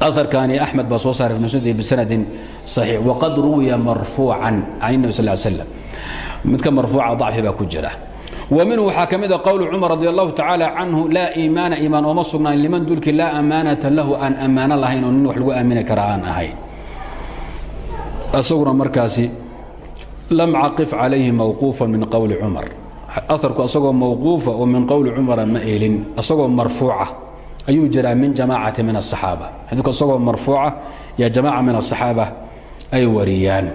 aarkani axmed baa soo saaray msd bisanadin صaxiix waqad ruwiya marfuucan can الnabi sal slam midka marfuuca ضacfi baa ku jira wa minhu waxaa ka mida qowl cumar radi allahu tacaala canhu laa iimaana iimaan ooma sugnaan liman dulki laa amaanata lahu aan ammaano lahayn oo nin wax lagu aamini kara aan ahayn isaguna markaasi lam caqif calayhi mawquufa min qowli cumar. Aarku asagoo mawquufa oo min qowli cumara ma elin asagoo marfuuca. Ayuu jiraa min jamaacati min asaxaaba xadiidku isagoo marfuuca yaa jamaaca min asaxaaba ay wariyaan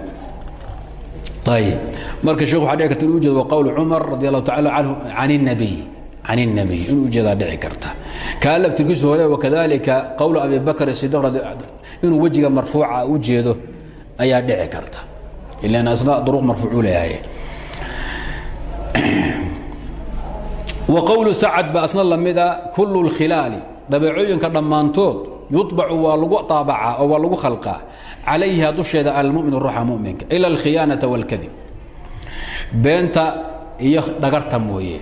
marka sheekh waxa dhici karta inu ujeedo waa qowl cumar radi allahu tacala canhu can الnabiy can الnabiy inuu ujeedaa dhici karta kaa laftirkiisu hore wakadalika qowl abi bakr sidiq inuu wejiga marfuuca u jeedo ayaa dhici karta ilan asna duruq marfuucu leeyahay wa qowlu sacad ba asna lamida kulu اlkhilaali dabeecooyinka dhammaantood yuطbacu waa lagu aabacaa oo waa lagu khalqaa. Calayha dusheeda almumin ruuxa muminka ila alkhiyaanata wاlkadib beenta iyo dhagarta mooyeen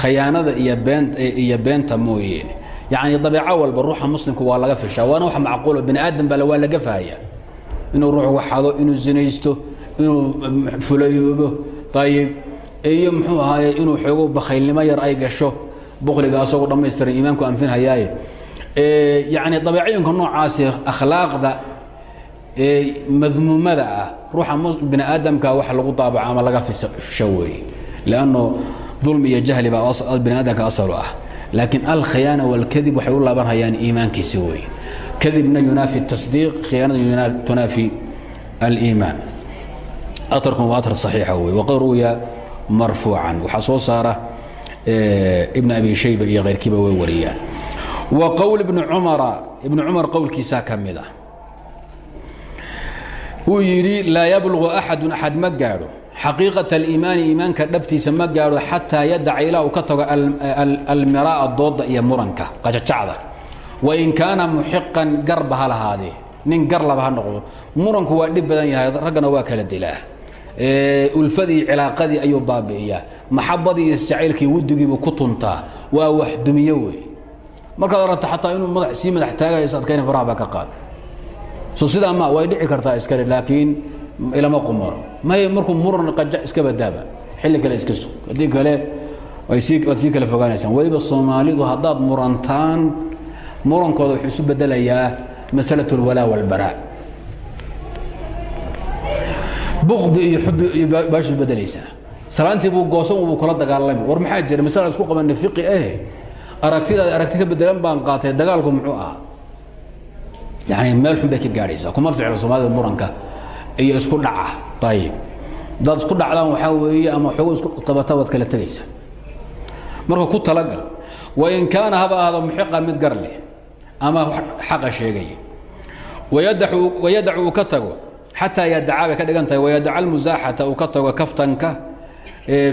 khayaanada iyo beenta mooyeen yacni dabeeco walba ruuxa muslimku waa laga fishaa waana wax macquulo bani aadam bale waa laga fahaya inuu ruux waxado inuu zinaysto inuu fulayoobo ayib iyo muxuu ahaaye inuu xoogo bakhaylnimo yar ay gasho bukliga asagoo dhammaystiran iimaanku anfinhayaaye yani abeeciyinka noocaasi akhlaaqda ee madmuumada ah ruuxa bini aadamka ah wax lagu daabaco ama laga fisha weeye lanno dulmi iyo jahli baa bini aadamka asalu ah. Laakiin alkhiyaana walkadib waxay u laabanhayaan iimaankiisi weeye kadibna yunaafi tasdiiq khiyaanada tunaafi aliimaan. Aarkun waa aar saxiixa wey waqad ruwiya marfuucan. Waxaa soo saara ibn abi shayba iyo kayrkiiba way wariyaan wa qowl ibni cumara ibni cumar qowlkiisaa ka mid ah. Wuu yidhi laa yablugu axadun axad ma gaadho. Xaqiiqata aliimaani iimaanka dhabtiisa ma gaadho xataa yadaca ilaa uu ka tago almiraa'a doodda iyo muranka qajacacda wain kaana muxiqan garba ha lahaadee. Nin gar noqdo. Muranku waa dhib badan yahay raggana waa kala dilaa. Ulfadii cilaaqadii ayuu baabi'iyaa. Maxabadii iyo isjacaylkii wuddigiibuu ku tuntaa. Waa wax dumiyo wey markaad aragto xataa inuu mada sii madax taagayo is adkayna faraha baa ka qaad so sidaa ma way dhici kartaa iskale laakiin ilama qumaro may markuu muran qaja iska badaaba xilli kale iska sug haddii kale waad sii kala fogaanaysaan weliba soomaalidu haddaad murantaan murankooda wuxuu isu bedelayaa masalaة اlwalaa wاlbaraa bukdi iyo xubi iyo baashu bedelaysaa salaantii buu goosan buu kula dagaalami war maxaa jira masala isku qabanay fiqi eh aragtidaada aragti ka bedelan baan qaatay dagaalku muxuu ahaa. Yani meel xun bay ka gaadhaysaa. Kuma ficlo soomaalida muranka iyo isku dhaca. Ayib dad isku dhacdaan waxaa weeye ama xoogo isku qabata waad kala tegaysaa. Marka ku talagal wain kaana haba ahdo muxiqa mid gar leh ama xaqa sheegaya. Wayadacu uu ka tago. Xataa yadacaa bay ka dhigan tahay. Wayadaca almusaaxata uu ka tago kaftanka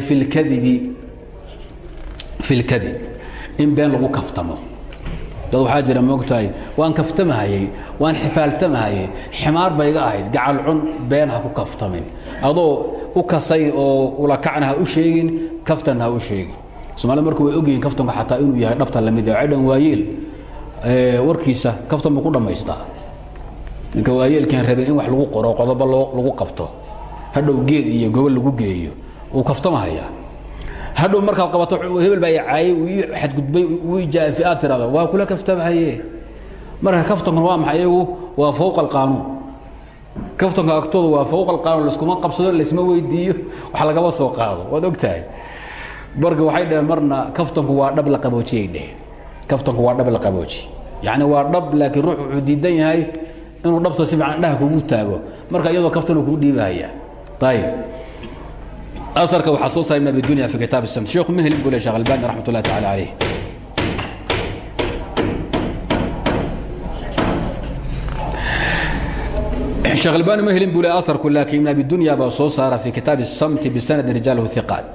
fi lkadibi fi lkadib in been lagu kaftamo. Dad waxaa jira moogtahay waan kaftamahayey waan xifaaltamahayey ximaar ba iga ahayd gacal cun been ha ku kaftamin. Adoo u kasay oo ulakacna ha u sheegin kaftanna ha u sheegin soomaalida marku way ogyihiin kaftanku xataa inuu yahay dhabta la mid cidhan waayeel. Warkiisa kaftan buu ku dhammaystaa. Ninka waayeelkan rabeen in wax lagu qoro qodobo lagu qabto. Hadhow geed iyo gobol lagu geeyo. Uu kaftamahayaa hadhow markaad qabato hebel baa caayey ii xadgudbay jaafi aad tirahda waa kula kaftamahaye marka kaftankuna waa maxay iyagu? Waa fowqa alqaanuun kaftanka agtooda waa fowqa alqaanuun layskuma qabsado laysma weydiiyo wax lagama soo qaado waad og tahay. Marka waxay dhaheen marna kaftanku waa dhab la qaboojiyay dheheen kaftanku waa dhab la qabooji yacni waa dhab laakiin ruux wuxuu diidan yahay inuu dhabta si fiican dhaha kugu taago. Marka iyadoo kaftanuu kuu dhiibahaya ayib aarka waxaa soo saarna bidunya fi kitaab samt sheekhu mhlib buu le shekh albani raxmat ullahi tacala alayh sheekh albani mhlin buu le aarku laakiin ibn abi dunya baa soo saara fi kitaabi الsamti bisanadin rijaalahu hiqaal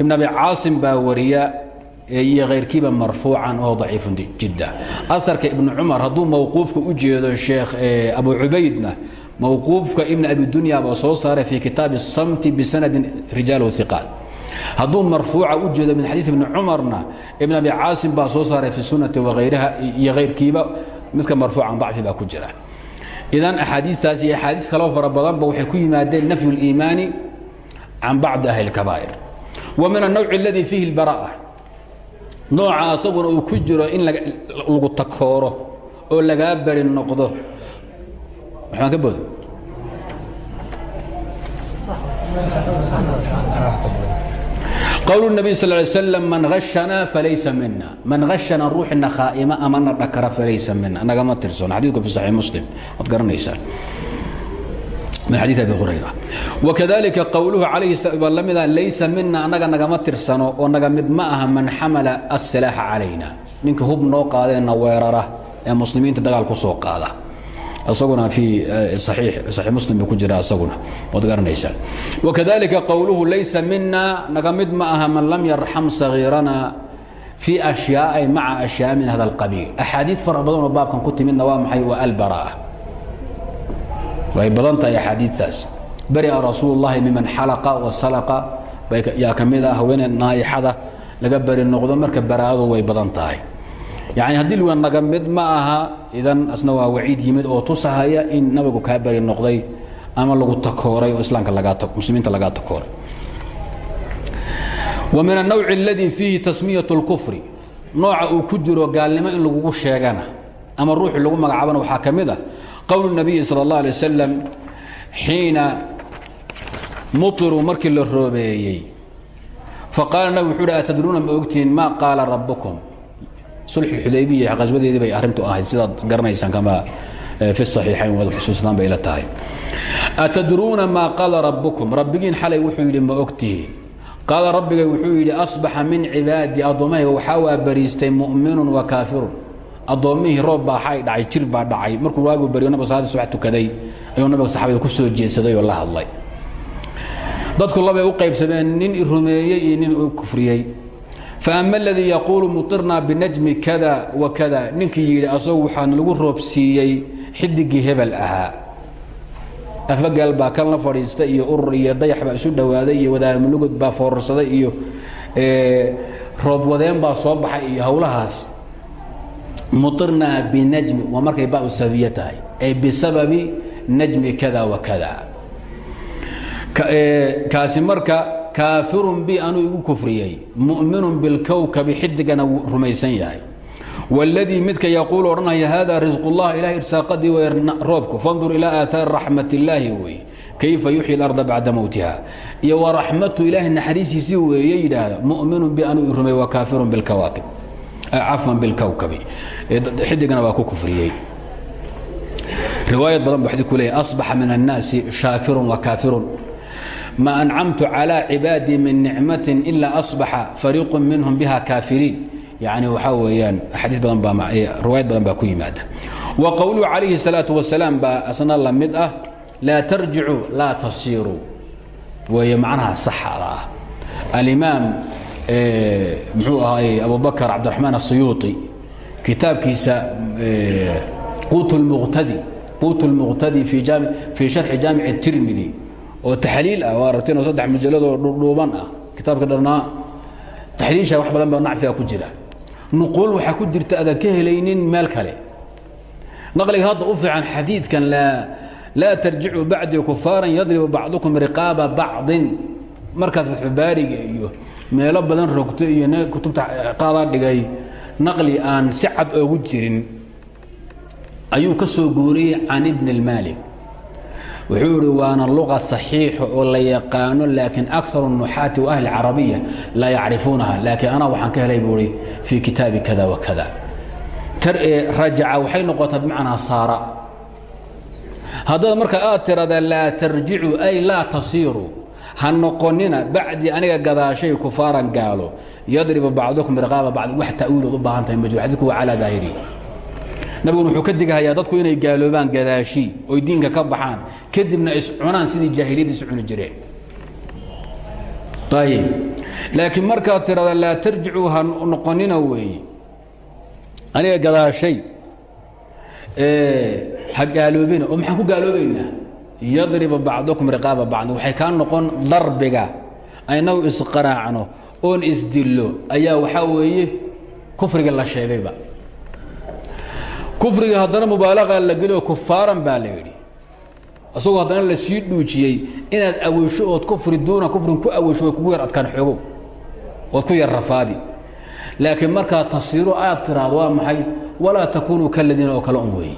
ibn abi caasim baa wariya iyo hayrkiiba marfuucan oo daciifun jidda aarka ibn cumar hadduu mawquufka u jeedo sheekh abu cubaydna mawquufka ibn abi dunya baa soo saaray fi kitaabi الsamti bisanadin rijaalhu hiqaat hadduu marfuuca u jeedo min xadiid ibni cumarna ibn abi caasim baa soo saaray fi sunati waayraha iyo kayrkiiba midka marfuucan dacfi baa ku jira idan axaadiistaas iyo axaadiis kaloo fara badanba waxay ku yimaadeen nafyu اliimaani can bacdi ahli اlkabaa'ir wa min الnowc اladii fiihi اlbara'a nooca asaguna uu ku jiro in lagu takooro oo lagaa bari noqdo waxbaan ka booda qwl اbi sal ly sm man ashana falaysa mina man ashana ruuxina khaaima amana dhakara falaysa mina nagama tirsan xadiku fi صaii mslim waad garanaysaa min xadii abi hurayra wakadalika qowluhu calayhi baa la mida laysa mina annaga nagama tirsano oo naga mid ma aha man xamala asilaaxa calayna ninka hub noo qaadeenna weerara ee muslimiinta dagaal ku soo qaada isaguna fii eh, saxiix muslim buu ku jira isaguna waad garanaysaa. Wakadalika qowluhu laysa mina naga mid ma aha man lam yarxam sagiirana fii ashyaai maca ashyaa min hada alqabiil. Axaadiid fara badan oo baabkan ku timidna waa maxay? Waa albaraa. Way badan tahay axaadiidtaas bari'a rasuul اllahi miman xalaqa wasalaqa yaa ka mid ah haweeney naaixada laga bari noqdo marka baraadu way badan tahay yani haddii lwa naga mid ma aha idan asna waa waciid yimid oo tusahaya in nabigu kaa bari noqday ama lagu takooray oo islaamka muslimiinta lagaa takooray wa min الnowc اladii fiihi tasmiyaة اlkufri nooca uu ku jiro gaalnimo in lagugu sheegana ama ruuxii lagu magacaabana waxaa ka mid ah qowl الnabiyi salى الlaه alيه wasalam xiina muطiruu markii la roobeeyey faqaala nabig wuxuu hi atadruuna ma ogtihiin ma qaala rabukum sulx xudaybiya qaswadeedii bay arrintu ahayd. Sidaad garanaysaan kama fi saxiixayn waad xusuustaan bay ila tahay. Atadruuna maa qaala rabbukum? Rabbigiin xalay wuxuu yidhi ma ogtihiin qaala rabbigay wuxuu yidhi asbaxa min cibaadii addoommahayga waxaa waa bariistay mu'minun wa kaafirun. Addoommihii roob baa xay dhacay jir baa dhacay. Markuu waaguu baryo nabiga salaadii subax tukaday ayuu nabiga saxaabada ku soo jeedsaday oo la hadlay. Dadku labay u qaybsameen nin rumeeyey iyo nin kufriyey faama aladii yaquulu muirnaa binajmi kada wa kada ninkii yidhi asagu waxaana lagu roobsiiyey xidigii hebel ahaa afagaal baa kan la fadhiista iyo urur iyo dayax baa isu dhowaaday iyo wadaarmulugod baa foorarsaday iyo roobwadeen baa soo baxay iyo howlahaas muطirnaa binajmi waa markay bau sababiye tahay ay bisababi najmi kada wa kada kaasi marka kaafirun bi anuu igu kufriyey mu'minun bilkowkabi xidigana rumaysan yahay wاladii midka yaquul odhanaya hada risq اllah ilahay irsaaqadii way roobku fandur ilaa aahaari raxmat illaahi wey kayfa yuxyi اlarda bacda mowtiha iyo waraxmatu ilaahay naxariisiisii weeye yidhaahda mu'minun bi anuu i rumey wa kaafirun bilkawaakib cafwan bilkowkabi xidigana waa ku kufriyey riwaayad badan bu xadiku leeyahy asbaxa min annaasi shaakirun wa kaafirun ma ancamtu calى cibaadii min nicmatin ila asbaxa fariiqu minhum biha kaafiriin yani waxaa weeyaan xadii badan baa riwaayad badan baa ku yimaada wa qowluhu calayhi الsalaaةu wasalaam baa asna la mid ah laa tarjicuu laa tasiruu weeye macnaha saxada ah alimaam muxuu ahaay abubakr cabdiraxmaan الsuyuuطi kitaabkiisa quut اlmuqtadi quut اlmuqtadi fii sharxi jaamic الtirmidi oo taxliil ah waa aragteenoo saddex mujalladoo dhuudhuuban ah kitaabka dharnaa. Taxliilsha wax badan baa nacfiga ku jira. Nuquul waxaa ku jirta aadan ka helaynin meel kale. Naqliga hadda u fiican xadiidkan laa tarjicuu bacdii kufaaran yadribu bacdukum riqaaba bacdin. Markaad fatxubaariga iyo meelo badan rogto iyo kutubta qaadaa dhigay naqli aan si cad oogu jirin. Ayuu ka soo guuriyey can ibni اlmaalik wuxuu ihi waana luqa saxiixa oo la yaqaano laakiin akaru nuxaati wa ahli carabiya laa yacrifuunaha. Laakiin anaa waxaan ka helay buu ihi fii kitaabi kada wa kada rajaca waxay noqotaa bimacnaa saara. Haddada marka aad tirahdaa laa tarjicuu ay laa tasiiruu ha noqonina bacdii aniga gadaashay kufaaran gaalo yadribu bacdukum riqaaba bacd wax ta'wiilood u baahan tahay majru xadiku waa calaa daahiri nabiguna wuxuu ka digahayaa dadku inay gaaloobaan gadaashii oy diinka ka baxaan kadibna iscunaan sidii jaahiliyadda is cuni jireen. Ayib laakiin tirahda laa tarjicuu ha noqonina weeye aniga gadaashay ha gaaloobina oo maxaan ku gaaloobaynaa? Yadriba bacdukum riqaaba bacdi waxay kaa noqon darbiga aynagu isqaraacno oon isdillo ayaa waxaa weeye kufriga la sheegayba kufriga haddana mubaalaqa la gelioo kufaaran baa la yidhi. Isagoo haddana la sii dhuujiyey inaad aweysho ood kufri duuna kufrin ku aweysho way yar adkaan xoogow ood ku yar rafaadi. Laakiin markaa tasiiro aad tiraahdo waa maxay? Walaa takunuu kaladiina oo kale un weeye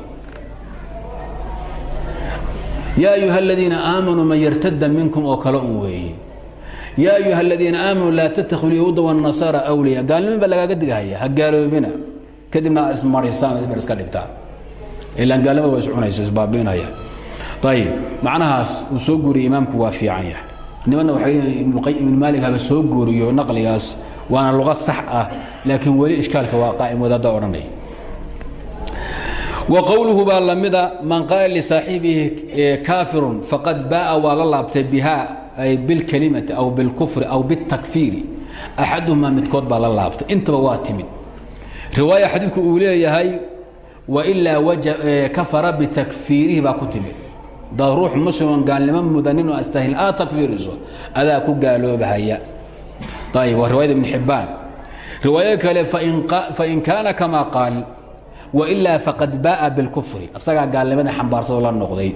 yaa ayuha aladiina aamanuu man yartada minkum oo kale un weeye yaa ayuha aladiina aamanuu laa tattakhiduu yahuuda wاnasaara awliya gaalnimin baa lagaaga kadibna aad ismarisaan bar iska dhigtaan. Ilaan gaalnimada waa iscunaysa isbaabiinaya ayib macnahaas uu soo guuriyey imaamku waa fiican yahay. Nimanna waxay leeyihiin ibnu maalik haba soo guuriyo naqligaas waana luqa sax ah laakiin weli ishkaalka waa qaa'im wadaadda odhanaya wa qowluhu baa la mida man qaala lisaaxibihi kaafirun faqad baa'a waa la laabtay biha ay bilkelimati aw bilkufri aw bitakfiiri axaduhumaa midkood baa la laabtay intaba waa timid riwaaya xadiidku uu leeyahay wailaa kafara bitakfiirihi baa ku timid. Daad ruux musliman gaalnimo mudanin oo astahil aad takfiiriso adaa ku gaaloobahaya. Ayb waa riwayada ibn xibbaan riwaayo kale fain kaana kama qaal wailaa faqad ba'a bilkufri. Asagaa gaalnimadii xambaarsadoo la noqday.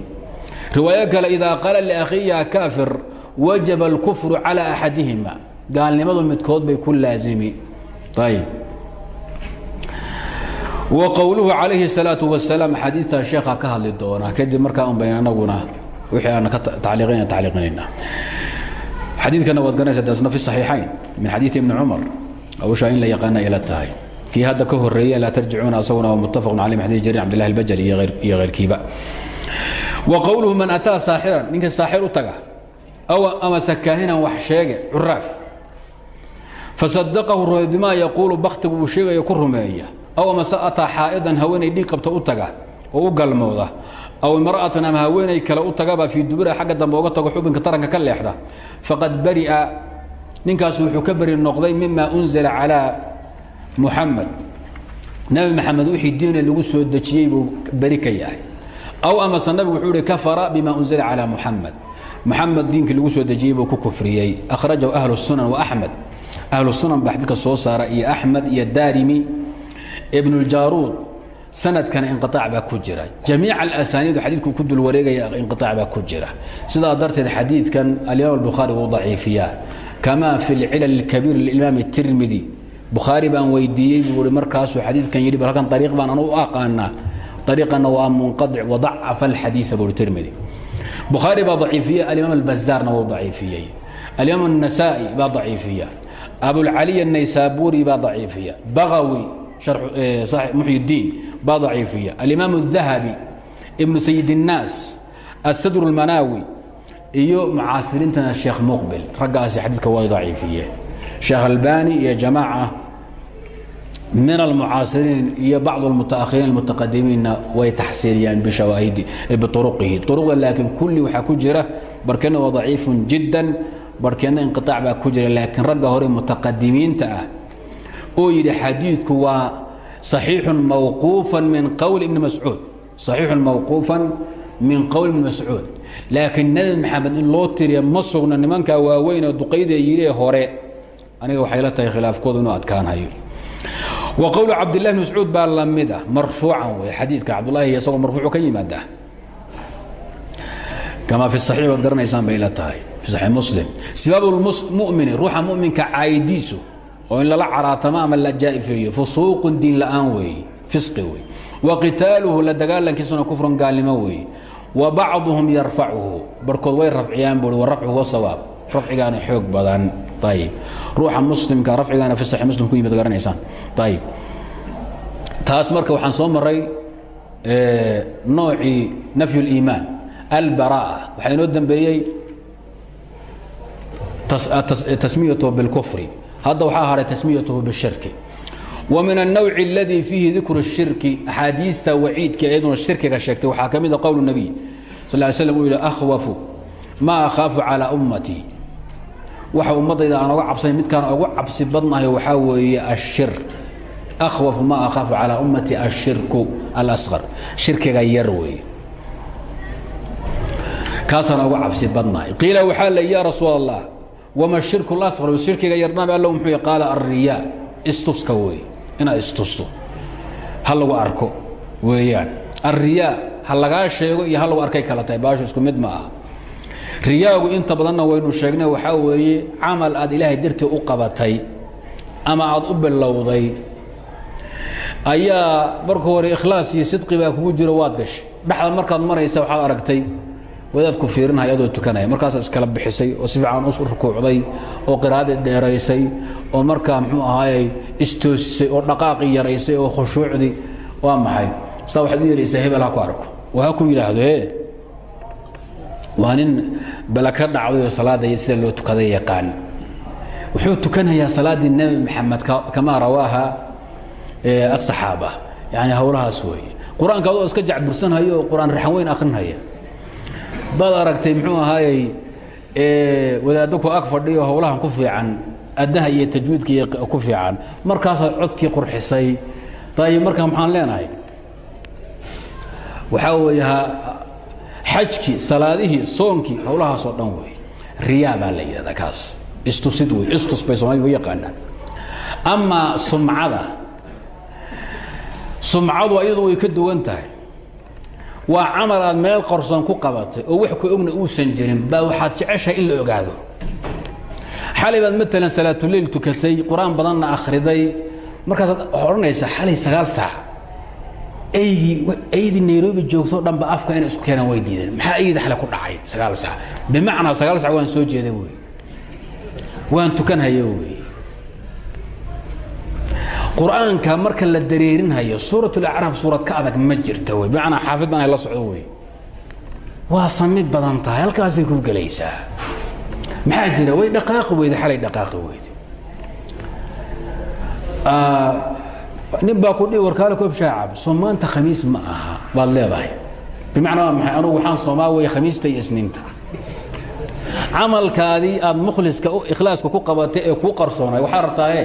Riwaayo kale idaa qaala liakhiya kaafir wajaba alkufru calى axadihima. Gaalnimadu midkood bay ku laazimi. Ayb wa qowluhu calayhi salaau wasalaam xadiitaa sheekha ka hadli doonaa. Kadib markaa un bayn anaguna wixii aan ka tacliiqinayna. Tacliiqinaynaa xadiidkana waad garanaysaa dasna fi saxiixayn min xadiidi ibni cumar. Awshaa in la yaqaana ila tahay. Kii hadda ka horeeye laa tarjicuuna asaguna waa muttafaqun caley min xadiis jariir cabdillahi albajali iyo heyrkiiba wa qowluhu man ataa saaxiran ninka saaxir u taga ama sakaahinan wax sheege curaaf. Fasadaqahu rume bimaa yaquulu baktigu uu sheegaya ku rumeeya aw amase ataa xaa'idan haweenay dhiig qabta u taga oo u galmooda. Aw imra'atan ama haweenay kale u tagaba fii dubura xagga dambe uga tago xubinka taranka ka leexda. Faqad bari'a ninkaas wuxuu ka beri noqday mima unzila calaa muxamed nebi maxamed wixii diine lagu soo dejiyey buu beri ka yahay. Aw amase nabigu wuxuu ihi kafara bima unzila calaa muxamed muxamed diinkii lagu soo dejiyey buu ku kufriyey. Akhrajahu ahlu sunan wa axmed ahlu sunan baa xadiidka soo saara iyo axmed iyo daarimi ibnuljaruud sanadkana inqiaac baa ku jira jamiic alasaniid xadiidku ku dul wareegaya inqiaac baa ku jira sidaa darteed xadiidkan alimaam albukhaari wuu daciifiyaa kama fi lcilal اkabiir limaam الtirmidi bukhaari baan weydiiyey buu i markaasuu xadiidkan yidhi bal halkan ariiq baan anu u aqaanaa ariiqana waa munqadic wadacafa alxadiia buu tirmidi bukhaari baa daciifiyey alimaam albazaarna wuu daciifiyey alimaam الnasa'i baa daciifiya abulcaliy الnaysaburi baa daciifiya bagawi muxyidiin baa daciifiya alimaam الdahabi ibnu sayid الnaas asadr اlmanaawi iyo mucaasiriintana sheekh muqbil raggaasi xadiidka way daciifiyeen sheekh albani iyo jamaaca min almucaasiriin iyo bacd almutaahiriin almutaqadimiinna way taxsiiliyaan bishawaahidi biuruqihi uruqda laakiin kulli waxaa ku jira barkeedna waa daciifun jiddan barkeedna inqiaac baa ku jira laakiin ragga hore mutaqadimiinta ah oo yidhi xadiidku waa saxiixun mawquufan min qowli ibni mascuud. Saxiixun mawquufan min qowli ibni mascuud. Laakiin nebi maxamed in loo tiriya ma sugna waaweyn oo duqaydee yidhee hore. Aniga waxay la tahay khilaafkoodu inuu adkaanhayo wa qowlu cabdillahi bn mascuud baa la mid ah marfuucan wey xadiidka cabdullahi isagoo marfuucu ka yimaadaa kamaa fi saxiix waad garanaysaan bay tahay fi saxiix muslim. Sibaabu lmumini ruuxa muminka caayidiisu oo in lala caraatamo ama la jaa'ifeeyo. Fusuuqun diin la'aan weeye fisqi wey wa qitaaluhu la dagaalankiisuna kufrun gaalnimo weeye wa bacduhum yarfacuhu barhkood way rafciyaan bui wa rafcuhu wa sawaab. Rafcigaana xoog badan. Ayib ruuxa muslimka rafcigaana fi saxi muslim ku yimid garanaysaan. Ayib taas marka waxaan soo maray noocii nafyu اliimaan albara'a. Waxaa inoo dembeeyey tasmiyatuhu biاlkufri hadda waxaa haray tasmiyatuhu bishirki wa min الnowci اladii fiihi dikru الshirki axaadiista waciidka iyaduna shirkiga sheegtay waxaa ka mida qowl الnabiy sal ly slam uu yidhi akhwafu ma akhaafu calىa ummatii waxa ummaddayda aan oga cabsanayn midkaan ugu cabsi badnahay waxaa weeye ashirk akhwafu ma akhaafu calىa ummati ashirku alasqar shirkiga yar weeye kaasaan uga cabsi badnahay qiila waxaa le ya rasuul allah wama shirku lasqar shirkiga yarnabi alla muxuu qaala alriyaa istuska wey inaad istusto ha lagu arko weeyaan alriyaa ha lagaa sheego iyo ha lagu arkay kala tahay baashu isku mid ma aha riyaagu inta badanna waynu sheegnay waxaa weeye camal aad ilaahay dartii u qabatay ama aad u bilowday ayaa marka hore ikhlaas iyo sidqi baa kugu jiro waad gashay dhexda markaad maraysa waxaad aragtay wadaadku fiirinhay adoo tukanaya. Markaasaad iskala bixisay oo si fiican u rukuucday oo qiraa'adii dheeraysay oo markaa muxuu ahaayey istoosisay oo dhaqaaqii yaraysay oo khushuucdii waa maxay? Saa waxaad u yeelaysaa hebel ha ku arko oo ha ku yidhaahdo e waa nin bala ka dhacdayoo salaada iyo sida loo tukaday yaqaan. Wuxuu tukanayaa salaaddii nebi maxamed kamaa rawaaha asaxaaba yani howlahaas weeye. Qur'aanka adoo iska jacbursanhayo oo qur'aan raxan weyn akhrinhaya baad aragtay muxuu ahaayey wadaaddo ku ag fadhiyo howlahan ku fiican addaha iyo tajwiidkii ku fiican. Markaasaad codkii qurxisay. Ayib markaa maxaan leenahay? Waxaa weeye xajkii salaadihii soonkii howlahaasoo dhan wey. Riyaa baa la yidhahdaa kaas. Istusid wey istus bay soomaalida u yaqaanaan. Amaa sumcada. Sumcadu ayadu way ka duwan tahay waa camal aad meel qorsoon ku qabatay oo wax ku ogna uusan jirin baa waxaad jeceshahay in la ogaado. Xalay baad maalan salaatuleil tukatay qur'aan badanna akhriday. Markaasaad odhanaysaa xalay sagaal saac. Aydii aydii nairobi joogto dhanba afka inay isku keenaan way diideen. Maxaa ayda xale ku dhacay sagaal saac? Bimacnaa sagaal sac waan soo jeeday wey. Waan tukanhayo wey qur'aanka marka la dareerinhayo suurat lacraaf suurad ka adag ma jirta wey bimacnaa xaafid baan ay la socdo wey waa sami badan tahay halkaasay ku gelaysaa. Maxaa jira? Way dhaqaaqi weyde xalay dhaqaaqi weyde nin baa ku dhihi warkaale koob shaacab soo maanta khamiis ma aha baad leedahay. Bimacnaa waa maxay? Anugu waxaan soomaa weeye khamiista iyo isniinta camalkaadii aad mukhliska ikhlaaska ku qabatay ee kuu qarsoonay waxaa rabtaaye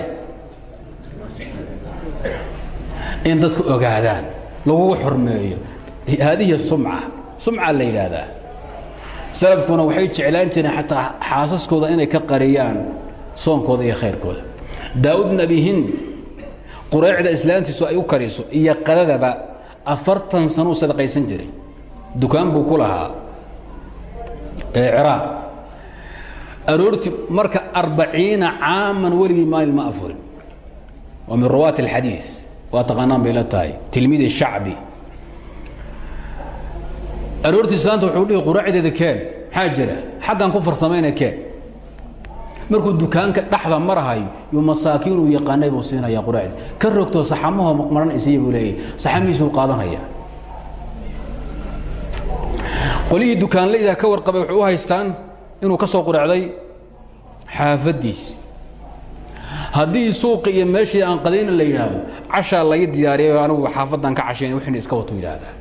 in dadku ogaadaan lagugu xurmeeyo haadihi sumca. Sumca la yidhaahdaa. Salafkuna waxay jeclaan jireen xataa xaasaskooda inay ka qariyaan soonkooda iyo khayrkooda. Daa'ud bn abi hind qureecda islaantiisu ay u kariso iyo qadadaba afartan sanuu sadaqaysan jiray. Dukaan buu ku lahaa ee ciraaq aroortii marka arbaciina caaman weligii maalin ma afurin. Waa min ruwaati اlxadiis waa taqaanaan bay la tahay. Tilmiid shacbi. Aroortii islaanta wuxuu dhihi quraacdeeda keen. Maxaa jira? Xaggan ku farsamayna keen. Markuu dukaanka dhexda marahayo yuu masaakiinuu yaqaanay buu siinaya quraacdi. Ka rogtoo saxamahoo maran isiya buu leeyahy saxamihiisuu qaadanaya qolihii dukaanlayda ka warqabay waxay u haystaan inuu ka soo quraacday xaafaddiis haddii suuqi iyo meeshii aan qadayna la yidhaahdo cashaa laga diyaariyay anigu xaafaddan ka cashayn wixina iska watu yidhaahdaa.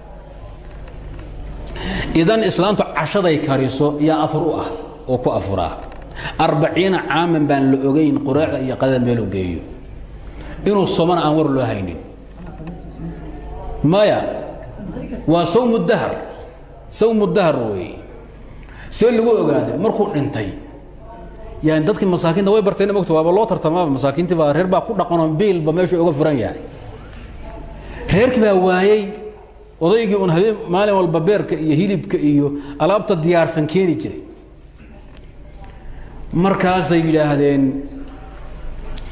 Idan islaamtu cashaday kariso yaa afur u ah oo ku afuraa. Arbaciina caaman baan la ogayn quraacda iyo qadada meel u geeyo. Inuu somana aan war loo haynin. Maya waa sawmu dahar. Sawmu dahar weeye. See lagu ogaaday markuu dhintay yani dadkii masaakiinta way barteen mogta waaba loo tartamaaba masaakiintii baa reer baa ku dhaqanoo biilba meeshu uga furan yahay. Reerkii baa waayey odaygii un habeen maalin walba beerka iyo hilibka iyo alaabta diyaarsan keeni jiray. Markaasay yidhaahdeen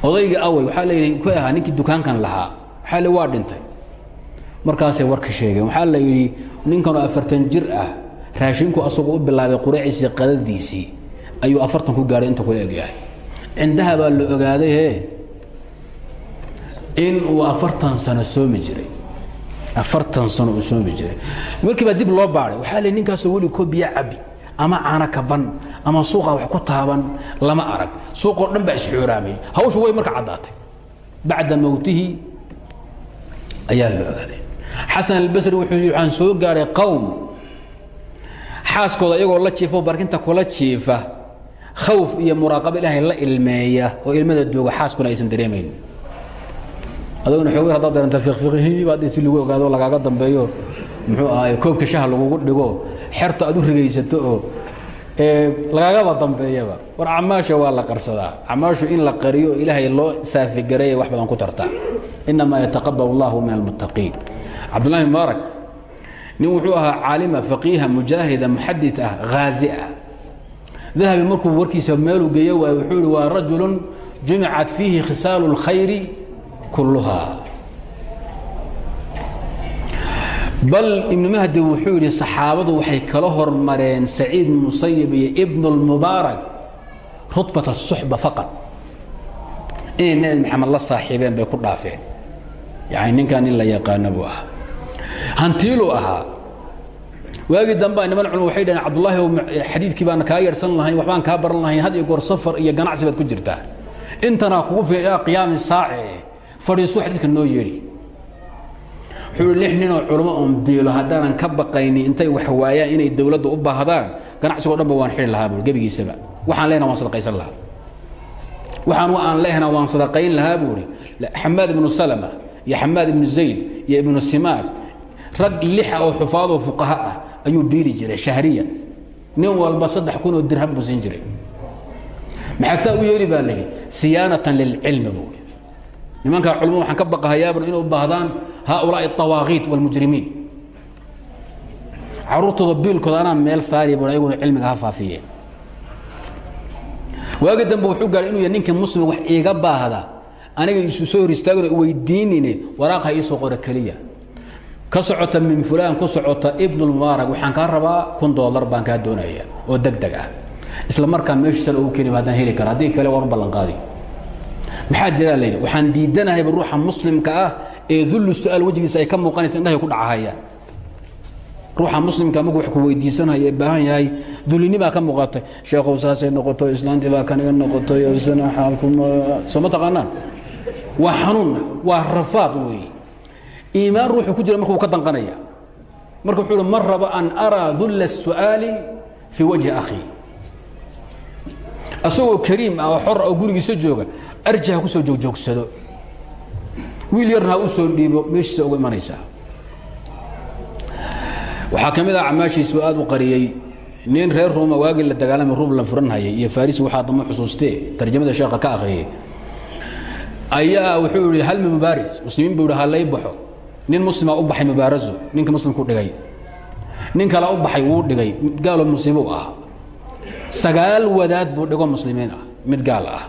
odaygii awey waxaa layidhi ku ahaa ninkii dukaankan lahaa. Waxaa le waa dhintay. Markaasay warka sheegeen waxaa la yidhi ninkanoo afartan jir ah raashinku asagoo u bilaabay quraciisii qadadiisii ayuu afartan ku gaadhay inta kula egyahay cindaha baa la ogaaday in uu afartan sano soomi jiray. Afartan sano uu soomi jiray. Markii baa dib loo baadhay waxaa le ninkaasoo weli koo biyo cabi ama caano kaban ama suuqa wax ku taaban lama arag. Suuqoo dhan baa isxooraamay hawshu way marka caddaatay. Bacda mowtihi ayaa la ogaaday xasan albasri wuxuu yidhi waxaan soo gaadhay qowm xaaskooda iyagoo la jiifo barkinta kula jiifa khawf iyo muraaqabo ilaahay la ilmeeya oo ilmada dooga xaaskuna aysan dareemayn adaguna xoogay haddaad dareenta fiqfiqhi baad si lagu ogaado lagaaga dambeeyo muxuu ahaay koobka shaha lagugu dhigo xerta aad u rigaysato oo lagaagaba dambeeyaba. War camaasha waa la qarsadaa. Camaashu in la qariyo ilaahay loo saafigareeya wax badan ku tartaa inamaa yataqabal allahu min almuttaqiin. Cabdullahi mubaarak nin wuxuu ahaa caalima faqiiha mujaahida muxadid ah haazi ah dahabi markuu warkiisa meeluu geeyo waay wuxuu ihi waa rajulun jumicat fiihi khisaalu اlkhayri kulluhaa bal ibnu mahdi wuxuu yidhi saxaabadu waxay kala hormareen saciid musayib iyo ibn اlmubaarak rutbat الsuxba faqad inay nebi maxamed la saaxiibeen bay ku dhaafeen yani ninkan nin la yaqaano buu ahaa hantiiluu ahaa waagii dambea niman culm waxay dhaheen cabdullaahi xadiidkii baan kaa yeedhsan lahayn waxbaan kaa baran lahayn had iyo goor safar iyo ganacsi baad ku jirtaa intanaa kugu filan ilaa qiyaami saace fadhiiso xadiidka noo yeedhi wuxuu lix ninoo culamo oon biilo haddaanan ka baqayni intay wax waayaan inay dowladda u baahdaan ganacsigoo dhan ba waan xidhi lahaa buui gebigiisaba. Waxaan lehna waan sadaqaysan lahaa. Waxaan aan lehna waan sadaqayn lahaa buuhi xamaad ibnu salama iyo xamaad ibnu zayd iyo ibnu simaad rag lixa oo xufaadoo fuqaha ah ayuu biili jiray shahriya nin walba saddex kun oo dirham buu siin jiray. Maxaad saa u yeeli baa layidhi siyaanatan lilcilmi buui nimankaa waxaan ka baqahayaabun inay u baahdaan haaulaa'i awaaqiit wاlmujrimiin caruurtooda biilkooda anaa meel saari bu ayaguna cilmiga ha faafiyeen. Waagi dambe inuu yahay ninka muslim wax iiga baahda. Aniga isu soo hor weydiinine waraaqha iisoo qora ka socota min fulaan ku socota ibnulmubaarak waxaan kaa rabaa kun doolar baan kaa doonaya oo deg deg ah. Isla markaa meeshiisana ugu keni haddaan heli kara haddii kale waan ballanqaadi maxaa jiraa layidhi waxaan diidanahayba ruuxa muslimka ah ee dullu su'aal wejigiisa ay ka muuqanaysa indhahay ku dhacahayaan ruuxa muslimka markuu wax ku weydiisanaya baahan yahay dulini baa ka muuqatay. Sheekhow saasay noqoto islaantii baa kaniga noqotay isna xaalkuma soo ma taqaanaan? Waa xanuun waa rafaad weeye iimaan ruuxu ku jira markuu ka danqanaya. Marka wuxuu uhi man raba an araa dulla الsu'aali fii wajhi akhii asagoo kariim ah oo xor oo gurigiisa jooga arji ha ku soo joogjoogsado wiil yarna u soo dhiibo meeshiisa uga imanaysaa waxaa ka mid ah camaashiisu aad u qariyey. Nin reer ruuma waagii la dagaalamay ruum la furanhayay iyo farisi waxaa damba xusuustee tarjamada sheekha ka akhriyey ayaa wuxuu ihi halmi mubaaris muslimiin buu ihi halay baxo nin muslima u baxay mubaaraso ninka muslimku dhigay. Nin kale u baxay wuu dhigay gaalo musiibo u ahaa sagaal wadaad buu dhigo muslimiin ah mid gaal ah.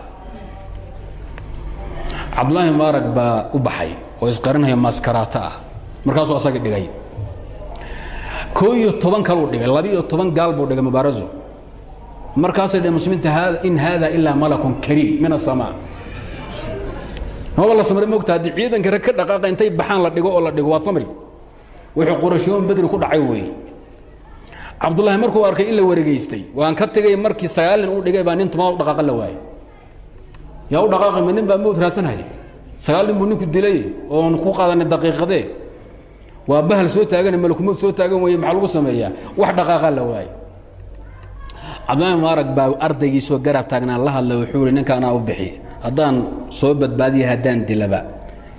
Cabdulaahi mubaarag baa u baxay oo isqarinaya maskaraato ah markaasuu asaga dhigay. Koo iyo toban kaluu dhigay laba-iyo toban gaal buu dhigay mubaaraso markaasay dheen muslimiinta in haada ilaa malakun kariim min asamaa maba la samray mogta haddii ciidanka rag ka dhaqaaqa intay baxaan la dhigo oo la dhigo waa samri wuxuu qurashoon bedri ku dhacay weeye cabdullaahi markuu arkay in la wareegaystay waan ka tegay markii sagaal nin uu dhigay baa nin tumaa u dhaqaaqa la waayey yaa u dhaqaaqay ma nin baa mowd raatanhaya sagaal nin buu ninku dilay oon ku qaadanay daqiiqadee. Waa bahal soo taagan malakumowd soo taagan weye maxaa lagu sameeyaa? Wax dhaqaaqa la waaye cabdullahi mubaarag baa ardaygiisoo garab taagnaan la hadlay wuxuu ihi ninka anaa u bixi haddaan soo badbaadiya haddaan dilaba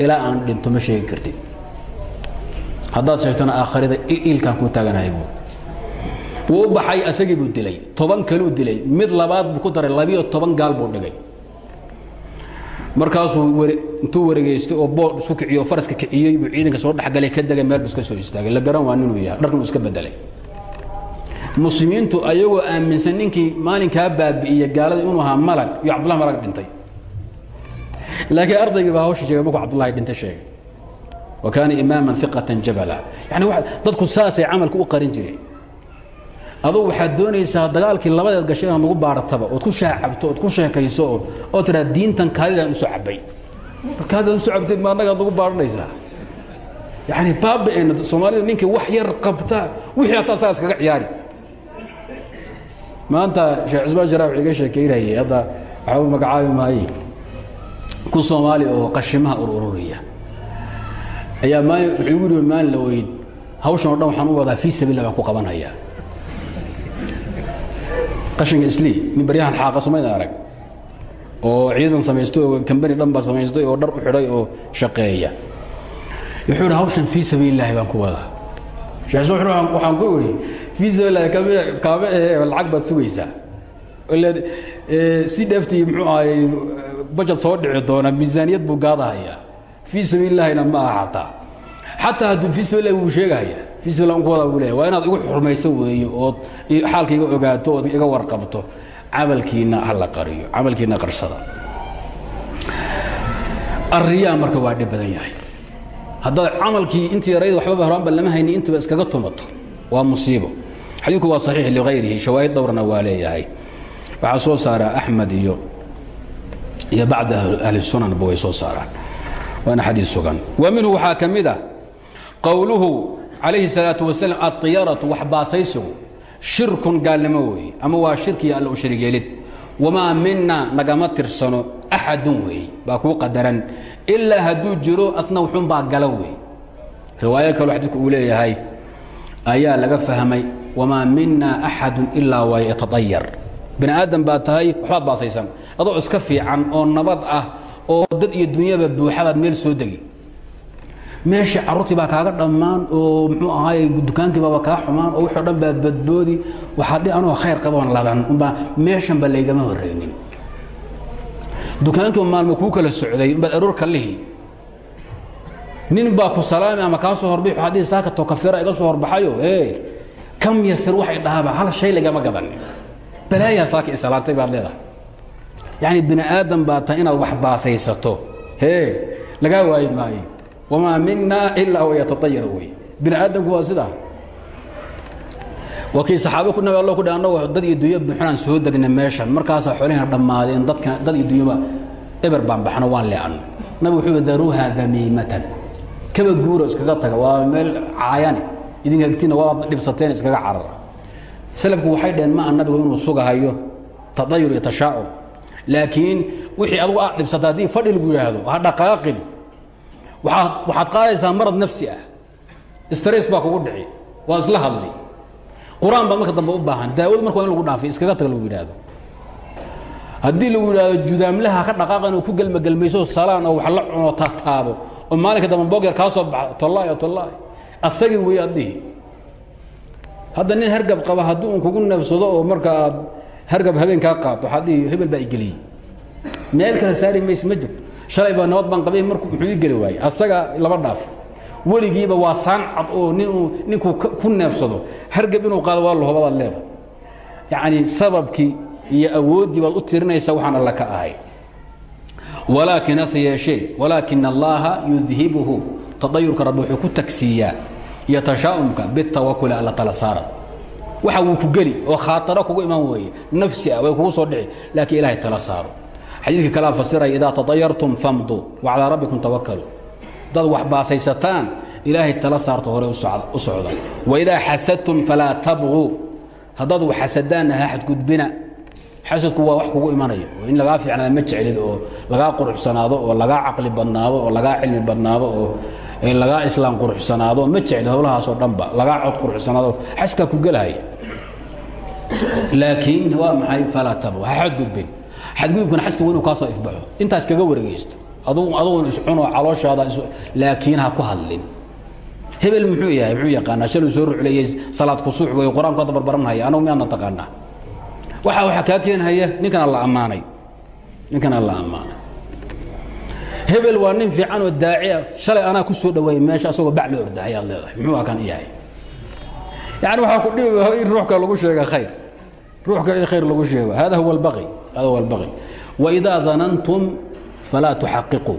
ilaa aan dhinto ma sheegi kartid haddaad sheegtona aakharida ilkaan kuu taaganahay buu. Wuu baxay asagii buu dilay. Toban kaluu dilay. Mid labaad buu ku daray labiyo toban gaal buu dhigay. Markaasuu intuu wareegeystay oo bood isku kiciyo faraska kiciyey buu ciidanka soo dhexgalay ka degay meel bu iska soo istaagay. La garan waa ninuu yahay dharkan iska bedelay muslimiintu ayagoo aaminsan ninkii maalinkaa baabi'iye gaalada inuu ahaa malag iyo cabdullahi malag dhintay laakiin ardaygii baa hawsha sheegay markuu cabdullahi dhintay sheegay. Wa kaana imaaman iqatan jabala. Yani dadku saasay camalka u qarin jireen adugu waxaad doonaysaa dagaalkii labadeed gashay inaad nagu baarataba ood ku shaacabto ood ku sheekayso oo oo tiraa diintan kaadidaan u soo cabay markaadaad u soo cabteed ma annagaad nagu baaranaysaa yani baaba'eenna soomaalida ninkii wax yar qabta wixii hataa saas kaga ciyaari. Maanta sheekh cismaan wuxuu iga sheekeynayay hadda waxaa u magacaabi maaye ku soomaali oo qashimaha urururiya ayaa maalin wuxuu igu yihi maalin la weyd. Hawshan o dhan waxaan u wadaa fii sabiillah baan ku qabanhayaa. Qashinka islii nin baryahan xaaqa somayna arag. Oo ciidan samaystay oo kambani dhan baa samaystay oo dhar u xidhay oo shaqeeya. Wuxuu idhi hawshan fii sabiilillaahi baan ku wadaa. Waxaan ku idhi fii sabiilillahi kaama ahe lacag baad sugaysaa. Si dheeftii muxuu ahay bajad soo dhici doona miisaaniyad buu gaadahayaa fii sabiilillahina ma aha xataa hadduu fii sabiillahi wuu sheegahaya fii sabiillah ku wadaa buu leeya waa inaad igu xurmayso weeye ood xaalka iga ogaato ood iga warqabto. Camalkiinna ha la qariyo camalkiinna qarsada arriyaa marka waa dhib badan yahay. Haddaad camalkii intii yarayda waxbaba horaanba lama hayni intiba iskaga tumato. Waa musiibo. Xadiidku waa saxiix ligayrihi shawaahid dhowrna waa leeyahay. Waxaa soo saara axmed iyo iyo bacda ahlisunanba way soo saaraan. Waana xadii sugan. Wa minhu waxaa ka mid ah a qowluhu calayhi salaatu wasalam adiyaratu wax baasaysigu shirkun gaalnimo weeye ama waa shirkiiyo alla u sharigeelid. Wamaa mina nagama tirsano axadun weeye baa kuu qadaran. Ilaa hadduu jiro asna xunbaa gala weeye riwaayo kaloo xadiidku uu leeyahay ayaa laga fahmay wamaa mina axadun ilaa waay tadayar bini aadam baa tahay waxbaad baasaysan. Adoo iska fiican oo nabad ah oo dad iyo dunyaba buuxadaad meel soo degi. Meeshii carruurtii baa kaaga dhammaan oo muxuu ahaay dukaankiibaaba kaa xumaan oo wixoo dhan baad badboodi. Waxaad dhi anoo khayr qaboon ladan. Umbaa meeshanba laygama horraynin dukaankiiba maalmo kuu kala socday umbaad aroor ka lihi. Nin baa ku salaami ama kaa soo horbay waxaad dhihi saakatoo kafeera iga soo horbaxayo ee kam yasir waxay dhahaaba hal shay lagama gadan balaayaa saaka islaantay baad leedahay. Yacni bini aadam baa tahay inaad wax baasaysato. Hee lagaa waayi maayo wamaa mina ilaa wayataayar wey bini aadamku waa sidaa. Waa kii saxaaba ku nabi alla ku dhi annagoo dad iyo dunya buuxinaan soo degna meeshan. Markaasaa xoolihina dhammaadeen dadka dad iyo dunyaba eber baan baxno waan leecanno nabi wuxuu yidhi daruuha damiimatan. Kaba guuro iskaga taga waa meel caayane. Idinka agtiina waad dhibsateen iskaga carara salafku waxay dhaheen ma a nabigu inuu sugahayo tadayur iyo tashaa'um laakiin wixii adugu aad dhibsata haddii fadhi lagu yidhaahdo ha dhaqaaqin. Waxaad qaadaysaa marad nafsi ah. Stress baa kugu dhici. Waa isla hadli. Qur'aan baad marka dambe u baahan. Daawad marka waa in lagu dhaafay iskaga tag lagu yidhaahdo. Haddii lagu yidhaahdo judaamlaha ka dhaqaaqa inuu ku gelmagelmayso salaan oo wax la cuno tataabo oo maalinka dambe boger kaa soo baxa tollaay tollaay asagii wey addihi hadda nin hargab qaba haddii un kugu neefsado oo marka aad hargab habeen kaa qaado waxaad hebel baa igeliyey meel kale saari ma jirto shalay baa nabad baan qabay markuu muxuu ii geli asaga laba dhaaf. Weligiiba waa saan cad oo ninuu ninkuu ku neefsado. Hargab inuu qaado waa lahoba baad leedahay. Yacni sababkii iyo awooddii baad u tirinaysaa waxaan alla ka ahay. Walaakin hase yeeshee walaakin allaha yudhibuhu. Tadayurka rabbi wuxuu ku tagsiiyaa iyo tashaa'umka bitawakuli alla tala saara waxa wuu ku geli oo khaataro kugu iman weeye. Nafsi ah way kugu soo dhici. Laakiin ilahay tala saaro. Xadiidka kalea fasiraya idaa tadayartum famduu wacalaa rabbikum tawakaluu dad wax baasaysataan ilaahay tala saarto hore u socda waidaa xasadtum falaa tabquu haddaad wax xasadaanna ha xadgudbina. Xasadku waa wax kugu imanaya. Oo in lagaa fiicnaada ma jeclid oo lagaa quruxsanaado oo lagaa caqli badnaado oo lagaa cilmi badnaado oo lagaa islaam quruxsanaado ma jeclid howlahaasoo dhanba lagaa cod quruxsanaado xaskaa ku gelahaya laakiin waa maxay? Falaa tabquu ha xadgudbin. Xadgudubkana xaska waa inuu kaa soo ifbaxo. Intaas kaga wareegaysto. Adugun iscunoo calooshaada laakiin ha ku hadlin. Hebel muxuu yahay? Muxuu yaqaanaa shaluu soo rucleeyey salaad kusuux wey qur'aanku hadda barbaranhaya anagu miyaadna taqaanaa? Waxa waxaa kaa keenhaya ninkana la ammaanay. Ninkana la ammaanay hebel waa nin fiican oo daaci ah shalay anaa ku soo dhaweeyey meesha asagoo bac loo ordahay aad leedahay muxuu akan yahay? Yani waxaa ku dhibi in ruuxka lagu sheega khayr. Ruuxka in khayr lagu sheego. Hada huwa albaqi hada huwa albaqi waidaa danantum falaa tuxaqiquu.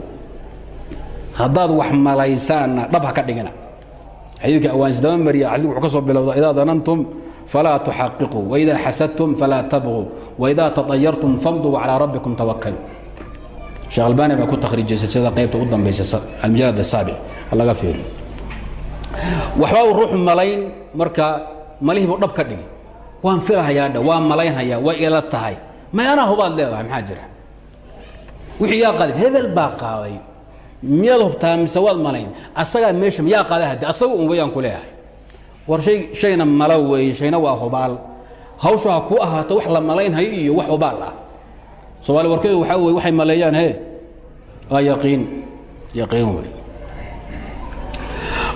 Haddaad wax malaysaanna dhab ha ka dhigina xadiidka awaansdama mariya xadiidku wuxuu ka soo bilowda idaa danantum falaa tuxaqiquu. Waidaa xasadtum falaa tabquu waidaa taطayartum famduu calىa rabbikum tawakaluu sheekh albani baa ku takhriijisay sida qaybta u dambaysa almujalad asaabic laga fiiriyo waxbaa uu ruuxu malayn marka malihiibuu dhab ka dhigi waan filahayaa dhe waa malaynhayaa way ila tahay. Anaa hubaad leedahay maxaa jira? Wixii yaa qaaday hebel baa qaaday. Miyaad hubtaa mise waad malayn? Asagaa meesha yaa qaaday hadde asaga un wayaan ku leeyahay. War shay shayna malo weeye shayna waa hubaal. Hawsha ha kuu ahaato wax la malaynhayo iyo wax hubaal ah soomaali warkeedu waxaa weye waxay maleeyaan he waa yaqiin yaqiin wey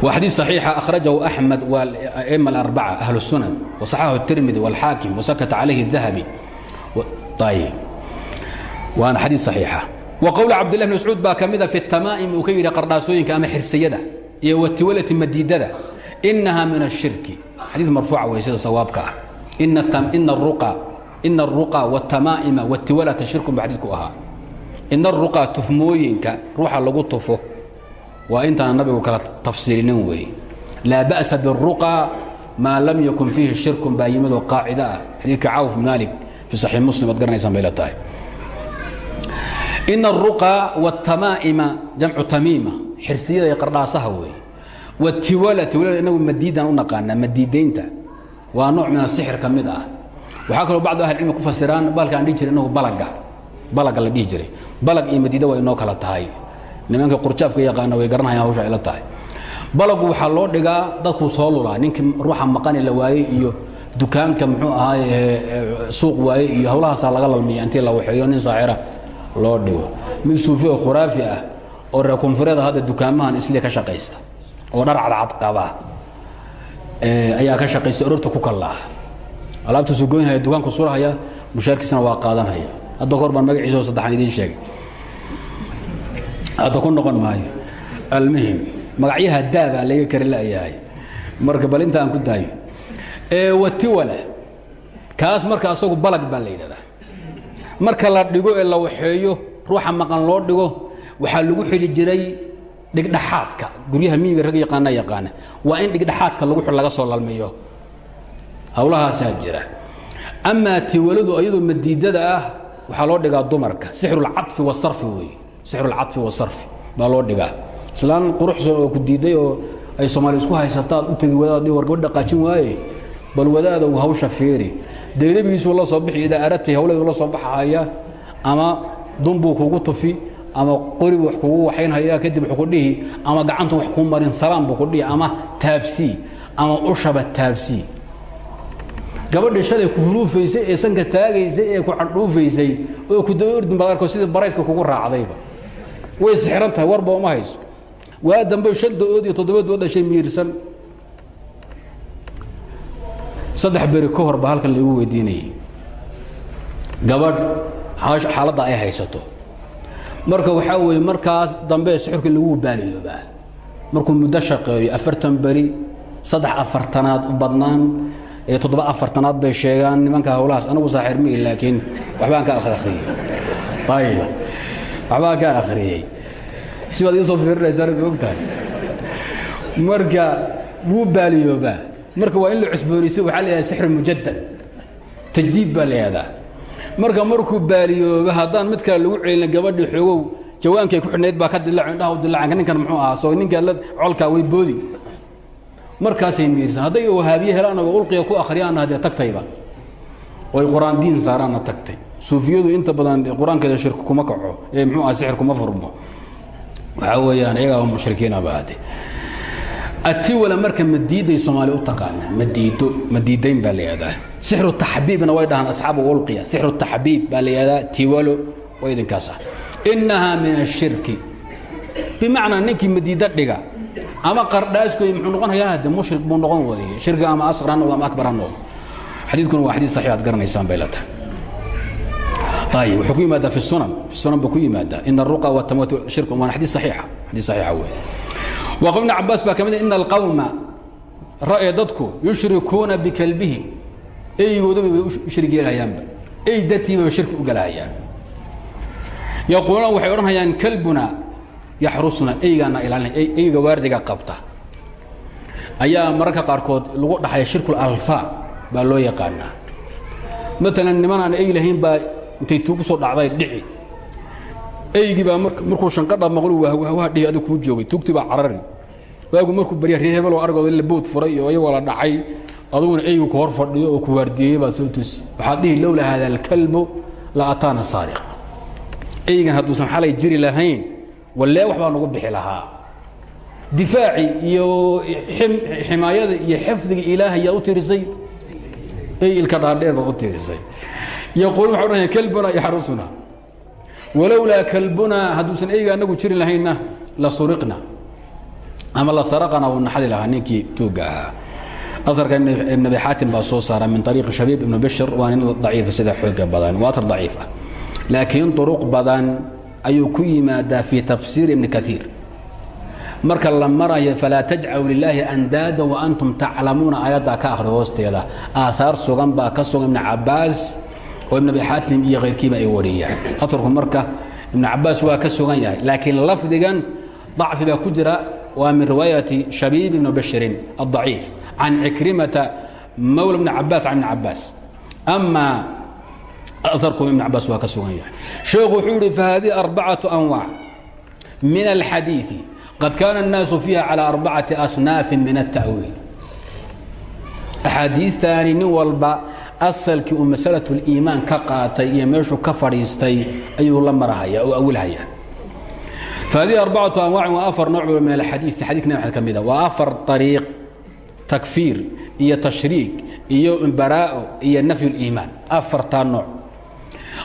وxadيiث صحيixa أخرaجaه أحمد وأئمة الأربعة أهل السنن وصححه الترمذي والحاaكم وسكت عليه الذهبي waana xadيiث صحيixa وqول cabدالله بن مسعوud baa ka mida في التamاa'م uu ka yidhi qardhaasooyinka ama xirsiyada iyo watiwalati madiidada إنaha min الشhirki xadيiث marفuuca wey sida sawaabka ah in aruqa wtamaaima wtiwalata shirkun ba xadiidku ahaa in aruqa tufmooyinka ruuxa lagu tufo waa intaana nabigu kala tafsiirinin weeye laa ba'sa biruqa maa lam yakun fiihi shirkun baa yimidoo qaacid ah xadiidka cawf maalik fii muslim ad garanaysaan bayla tahay in aruqa wtamaaima jamcu tamiima xirsiyada iyo qardhaasaha weeye wtiwalati waliba inagu madiidan u naqaanaa madiidaynta waa nooc min waxaa kaloo bacdu ahli cilmi ku fasiraan balka aan dhihi jiray inagu balaga balaga la dhihi jiray. Balag iyo madiida waa inoo kala tahay. Nimanka qurjaafka yaqaana way garanayaan hawsha ayla tahay. Balagu waxaa loo dhigaa dadkuu soo lulaa. Ninkii ruuxa maqani la waayey iyo dukaanka muxuu ahaaye suuq waaye iyo hawlahaasaa laga lalmiya intii la waxeeyo nin saaxira loo dhigo. Mid suufi oo khuraafi ah oo reer koonfureeda hadda dukaamahan isli ka shaqaysta oo dhar cadcad qaba ayaa ka shaqaysta ororta ku kallaa alaabtaasuu goynhaya dukaanku surahaya mushaarkiisna waa qaadanhaya hadda kahor baan magaciisa oo saddexaan idiin sheegay. Hadda ku noqon maayo. Almuhim magacyaha daabaa laga kari la'yahay marka bal inta aan ku daayo. Watiwala kaas marka asagu balag baa la yidhahdaa. Marka la dhigo ee la waxeeyo ruuxa maqan loo dhigo waxaa lagu xidhi jiray dhigdhaxaadka guryaha miyiga rag yaqaana yaqaana. Waa in dhigdhaxaadka lagu laga soo lalmiyo hawlahaasaa jira. Amaa tiwaladu iyadoo madiidada ah waxaa loo dhigaa dumarka. Sixrulcaطfi wasarfi weeye sixrulcaطfi wasarfi baa loo dhigaa. Islaan quruxsan oo ku diiday oo ay soomaali isku haysataad u tegi wadaad war gabadh dhaqaajin waaye bal wadaadow hawsha fiiri. Dayrabigiisuu la soo bixi idaa aratay hawleedu la soo baxahaya ama dunbuu kugu tufi ama qoribu wax kugu waxaynhaya kadib wuxuu ku dhihi ama gacantu wax kuu marin salaan buu ku dhihi ama taabsii ama ushaba taabsii gabadhii shalay ku huluufaysay ee sanka taagaysay ee ku candhuufaysay oo ku daba ordin baad arko sidii barayska kugu raacdayba. Way sixiran tahay warba uma hayso. Waa dambe shan da'ood iyo toddoba dood dhashay miirsan. Saddex beri ka hor ba halkan laigu weydiinayay. Gabadh xaaladda ay haysato. Marka waxaa weeye markaas dambe sixirka lagu baaliyoobaa markuu muddo shaqeeyo afartan beri saddex afartanaad u badnaan ee toddoba afartanaad bay sheegaan nimanka howlahaas anagu saaxir mihi laakiin waxbaan ka akhriyey ayb waxbaan ka akhriyey si baad iisoo fiirinaysaa ma ogtahay marka wuu baaliyoobaa. Marka waa in la cusboonayso waxaa la yidhahda sixr mujadad tajdiid baa la yihahdaa marka markuu baaliyoobo haddaan mid kale lagu celina gabadhii xoogow jawaankay ku xidhnayd baa ka dilac indhaha u dilacanka ninkan muxuu ahaa soo ninka colkaa way boodi markaasay miirsan hadday wahaabiye helaan oo ulqiga ku akhriyaanna haddee tagtayba oy qur'aan diin saaraanna tagtay. Suufiyadu inta badan qur'aankeeda shirki kuma kaco. Ee muxuu aha sixir kuma furmo. Waxaa weeyaan iyagaaba mushrikiinaba hade atiwala marka madiiday soomaali u taqaanaa madiido madiidayn baa la yihahdaa sixru taxbiibna way dhahaan asxaabu ulqiya. Sixru taxbiib baa la yihahdaa tiwalo oo idinkaas ah. Innahaa min ashirki bimacnaa ninkii madiido dhiga ama qardhaasku muu noqonayaa hade mushrik buu noqon weeye shirki ama asqar ha ama akbar ha noqdo. Waa xadiid saxiix aad garanaysaan bay leetahay wuxuu ku yimaadaa fi sunan. Fi sunan buu ku yimaadaa. In aruqa watamwatshirku waana xadiid saxiixa. Xadiid saxiixa weeye waa qow ibn cabbaas baa ka mid ah, ina alqawma ra'ee dadku yushrikuuna bikalbihi. Eygoodubay bay u shirigi yeelhayaanba ey dartiibabay shirki u galahayaan yaquuluuna waxay odhanhayaan kalbuna yaxrusuna eygaana ilaalina eyga waardiga qabta. Ayaa mararka qaarkood lagu dhaxaya shirkul alfa baa loo yaqaanaa. Maalan niman aan ey lahayn baa intay tuugu soo dhacday dhici. Eygii baa markuu shanqadha maqlu wahwahwaha dhihi adigu kuu joogay tuugtii baa carari. Waagu markuu barya reer hebeloo argooda la bood furay iyo iyagoo la dhacay aduguna eygu ku hor fadhiyo oo ku waardiyeeyey baad soo tusi. Waxaad dhihi lowla haada alkalbu la ataana saariq. Eygan hadduusan xalay jiri lahayn wallee wax baa nagu bixi lahaa. Difaaci iyo ximaayada iyo xifdiga ilaahay yaa u tirisay ey ilka dhaadheer baad u tirisay yaquulun waxa odhanaya kalbuna yaxrusuna walowlaa kalbunaa hadduusan eyga anagu jiri lahaynna la suriqna ama la saraqana wuu naxadi lahaa ninkii tuugga ahaa. Aarka ibn abi xaatim baa soo saara min ariiqi shabiib ibn bashir waa nin daciifa sida xooga badan waa atar daciif ah. Laakiin duruq badan ayuu ku yimaadaa fii tafsiir ibni kaiir marka la marayo falaa tajcalu lilaahi andaada waantum taclamuuna aayaddaa ka akhri hoosteeda aahaar sugan baa ka sugan ibn cabaas oo ibn abi xaatim iyo khayrkiiba ay wariyaan aarku marka ibn cabaas waa ka sugan yahay laakiin lafdigan ضacfi baa ku jira waa min riwaayati shabiib ibn bashirin الضaciif can cikrimata mawla bn cabaas can ibn cabaas ama aarku ibn cabaas waa ka sugan yahay sheekhu wuxuu yihi fahadihi arbacaة anwaac min alxadiiثi qad kaana الnaasu fiiha calى arbacati asnaafi min التa'wiil axaadiistaani nin walba asalkii uu masalaة اliimaan ka qaatay iyo meeshuu ka fadhiistay ayuu la marahaya oo awilhaya فhadiه aربcaة أنواac waa aفar nooc min اxadiiث xadيث nab ka mida waa aفar طariiq takفiir iyo تashriiك iyo barاءo iyo nafy الإimaan afartaa nooc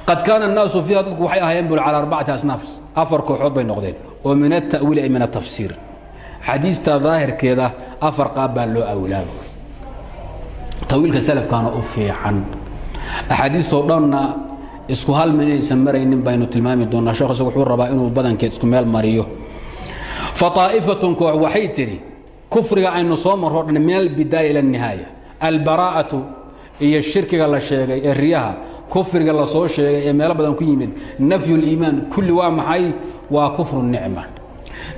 qad kaana الnaasu فيha dadku waxay ahaayeen bul calى arbacati asnaaf afar kooxood bay noqdeen oo min التأwiil ay min التafsiir xadiista daahirkeeda afar qaab baa loo awilaa tawiilka salafkaana u fiican axaadiistoo dhanna isku hal mid inaysan maraynin baynu tilmaami doonaa sheekh isagu wuxuu rabaa inuu badankeed isku meel mariyo fa طaa'ifatun koox waxay tidhi kufriga aynu soo marro dhan min albidaaya ila الnihaaya albaraa'atu iyo shirkiga la sheegay ee riyaha kufriga la soo sheegay ee meelo badan ku yimid nafyuliimaan kulli waa maxay? Waa kufru nicma.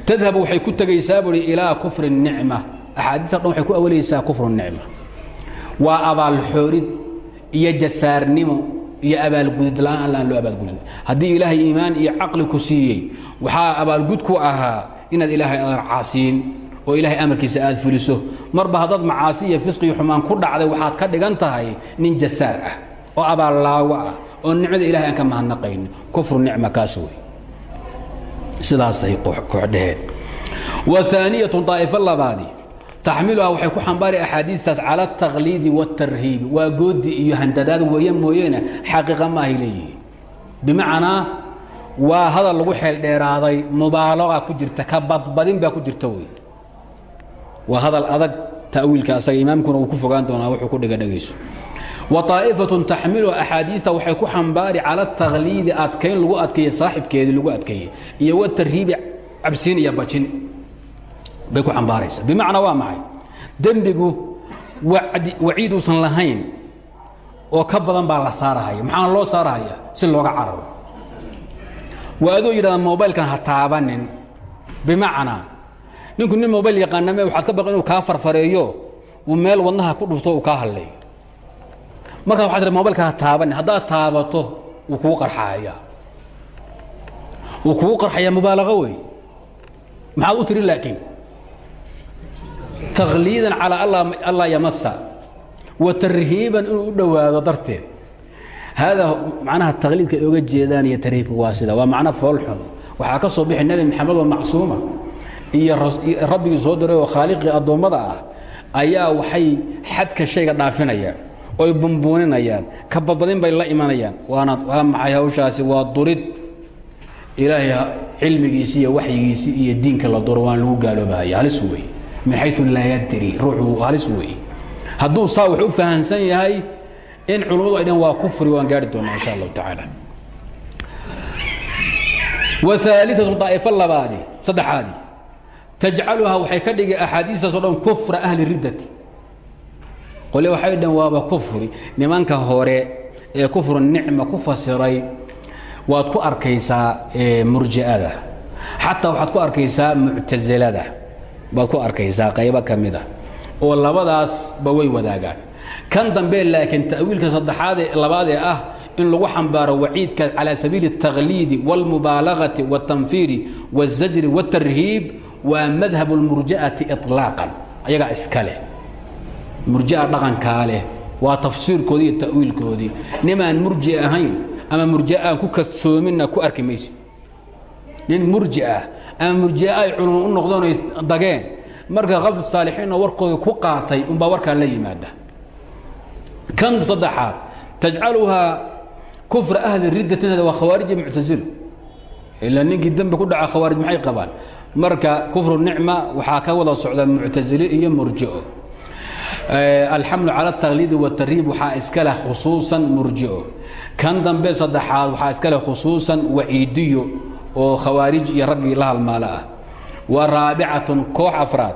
Tadhab waxay ku tegaysaa buuhi ilaa kufri nicma. Axaadiista dhan waxay ku awalaysaa kufru nicma. Waa abaal abaalxoorid iyo jasaarnimo iyo abaalgudid la'aan alla aan loo abaalgudin haddii ilaahay iimaan iyo caqli ku siiyey waxaa abaalgud ku ahaa inaad ilaahay aadan caasiin oo ilaahay amarkiisa aad fuliso. Marba haddaad macaasi iyo fisqi iyo xumaan ku dhacday waxaad ka dhigan tahay nin jasaar ah oo abaallaawo ah oo nicmada ilahay aan ka mahadnaqayn. Kufru nicma kaas wey sidaasay kooxdheheen wa aaniyatun daa'ifo labaadi. Taxmiluha waxay ku xambaari axaadiistaas cala اtakliidi wاtarhiibi waa goodi iyo handadaad weeye mooyeene xaqiiqa maahay leeyihiin. Bimacnaa waa hadal lagu xeeldheeraaday mubaalaqa ku jirta ka badbadin baa ku jirta wey waa hadal adag ta'wiilka asaga imaamkuna wuu ku fogaan doonaa wuxuu ku dhiga dhegayso wa طaa'ifatun taxmilu axaadiista waxay ku xambaari cala takhliidi adkayn lagu adkeeye saaxibkeedii lagu adkeeyey iyo watarhiibi cabsiin iyo bajin. Bay ku xambaaraysaa. Bimacnaa waa maxay? Dembigu waciid uusan lahayn oo ka badan baa la saarahaya maxaana loo saarahaya si looga cararo. Waa adoo yidhahda mobaylkan ha taabanin. Bimacnaa ninku nin mobayl yaqaaname waxaad ka baqi inuu kaa farfareeyo uu meel wadnaha ku dhufto uu kaa hadleeyo markaa waxad tii mobaylka ha taabanin haddaad taabato wuu kugu qarxaaya. Wuu kugu qarxayaa mubaalaqo wey maxaad u tiri laakiin? Takhliidan calaa allaa yamasa wa tarhiiban inuu u dhowaado darteed. Haadaa macnaha takhliidka ay oga jeedaan iyo tarhiibka waa sida waa macno foolxun waxaa ka soo bixi nebi maxamed oo macsuuma iyo rabbigii soo diray oo khaaliqii addoommada ah ayaa waxay xadka shayga dhaafinayaan oy bumbuuninayaan ka badbadin bay la imanayaan waana waa maxay hawshaasi? Waa durid ilaahay cilmigiisi iyo waxyigiisi iyo diinka la duro waan lagu gaaloobahaya halis wey min xayu laa yadri. Ruuxu halis wey hadduu saa wax u fahansan yahay in culummadu ay dhan waa kufri waan gaari doonaa insha allahu tacaala. Waaliatu daa'ifo labaadi saddexaadi tajcaluhaa waxay ka dhigi axaadiistaas o dhan kufra ahli riddati qole waxay dhan waaba kufri nimanka hore ee kufru nicma ku fasiray waad ku arkaysaa murji'ada xataa waxaad ku arkaysaa muctasilada baad ku arkaysaa qaybo ka mida oo labadaasba way wadaagaan kan dambe laakiin ta'wiilka saddexaadee labaadee ah in lagu xambaaro waciidka calى sabiili التakhliidi واlmubaalagati والtanfiiri والzajri والtarhiib waa madhab اlmurji'ati iطlaaqan ayagaa iska leh. Murji'a dhaqankaa leh waa tafsiirkoodii iyo ta'wiilkoodii. Nimaan murji ahayn ama murji aan ku kadsoominna ku arki maysid. Nin murji ah ama murji'a ay culimo u noqdeen ay dageen marka kafl saalixiinoo warkooda ku qaatay unbaa warkaa la yimaada. Kan saddexaad tajcaluhaa kufra ahli riddatina waa khawaariji muctasilo ilaa ninkii dembi ku dhaca khawaarij maxay qabaan marka kufru nicma waxaa ka wada socda muctasile iyo murji'o. Alxamlu cala اtakhliidi watarhiib waxaa iska leh khusuusan murji'o. Kan dambe saddexaad waxaa iska leh khusuusan waciidiyo oo khawaarij iyo raggii la halmaalo ah. Wa raabicatun koox afraad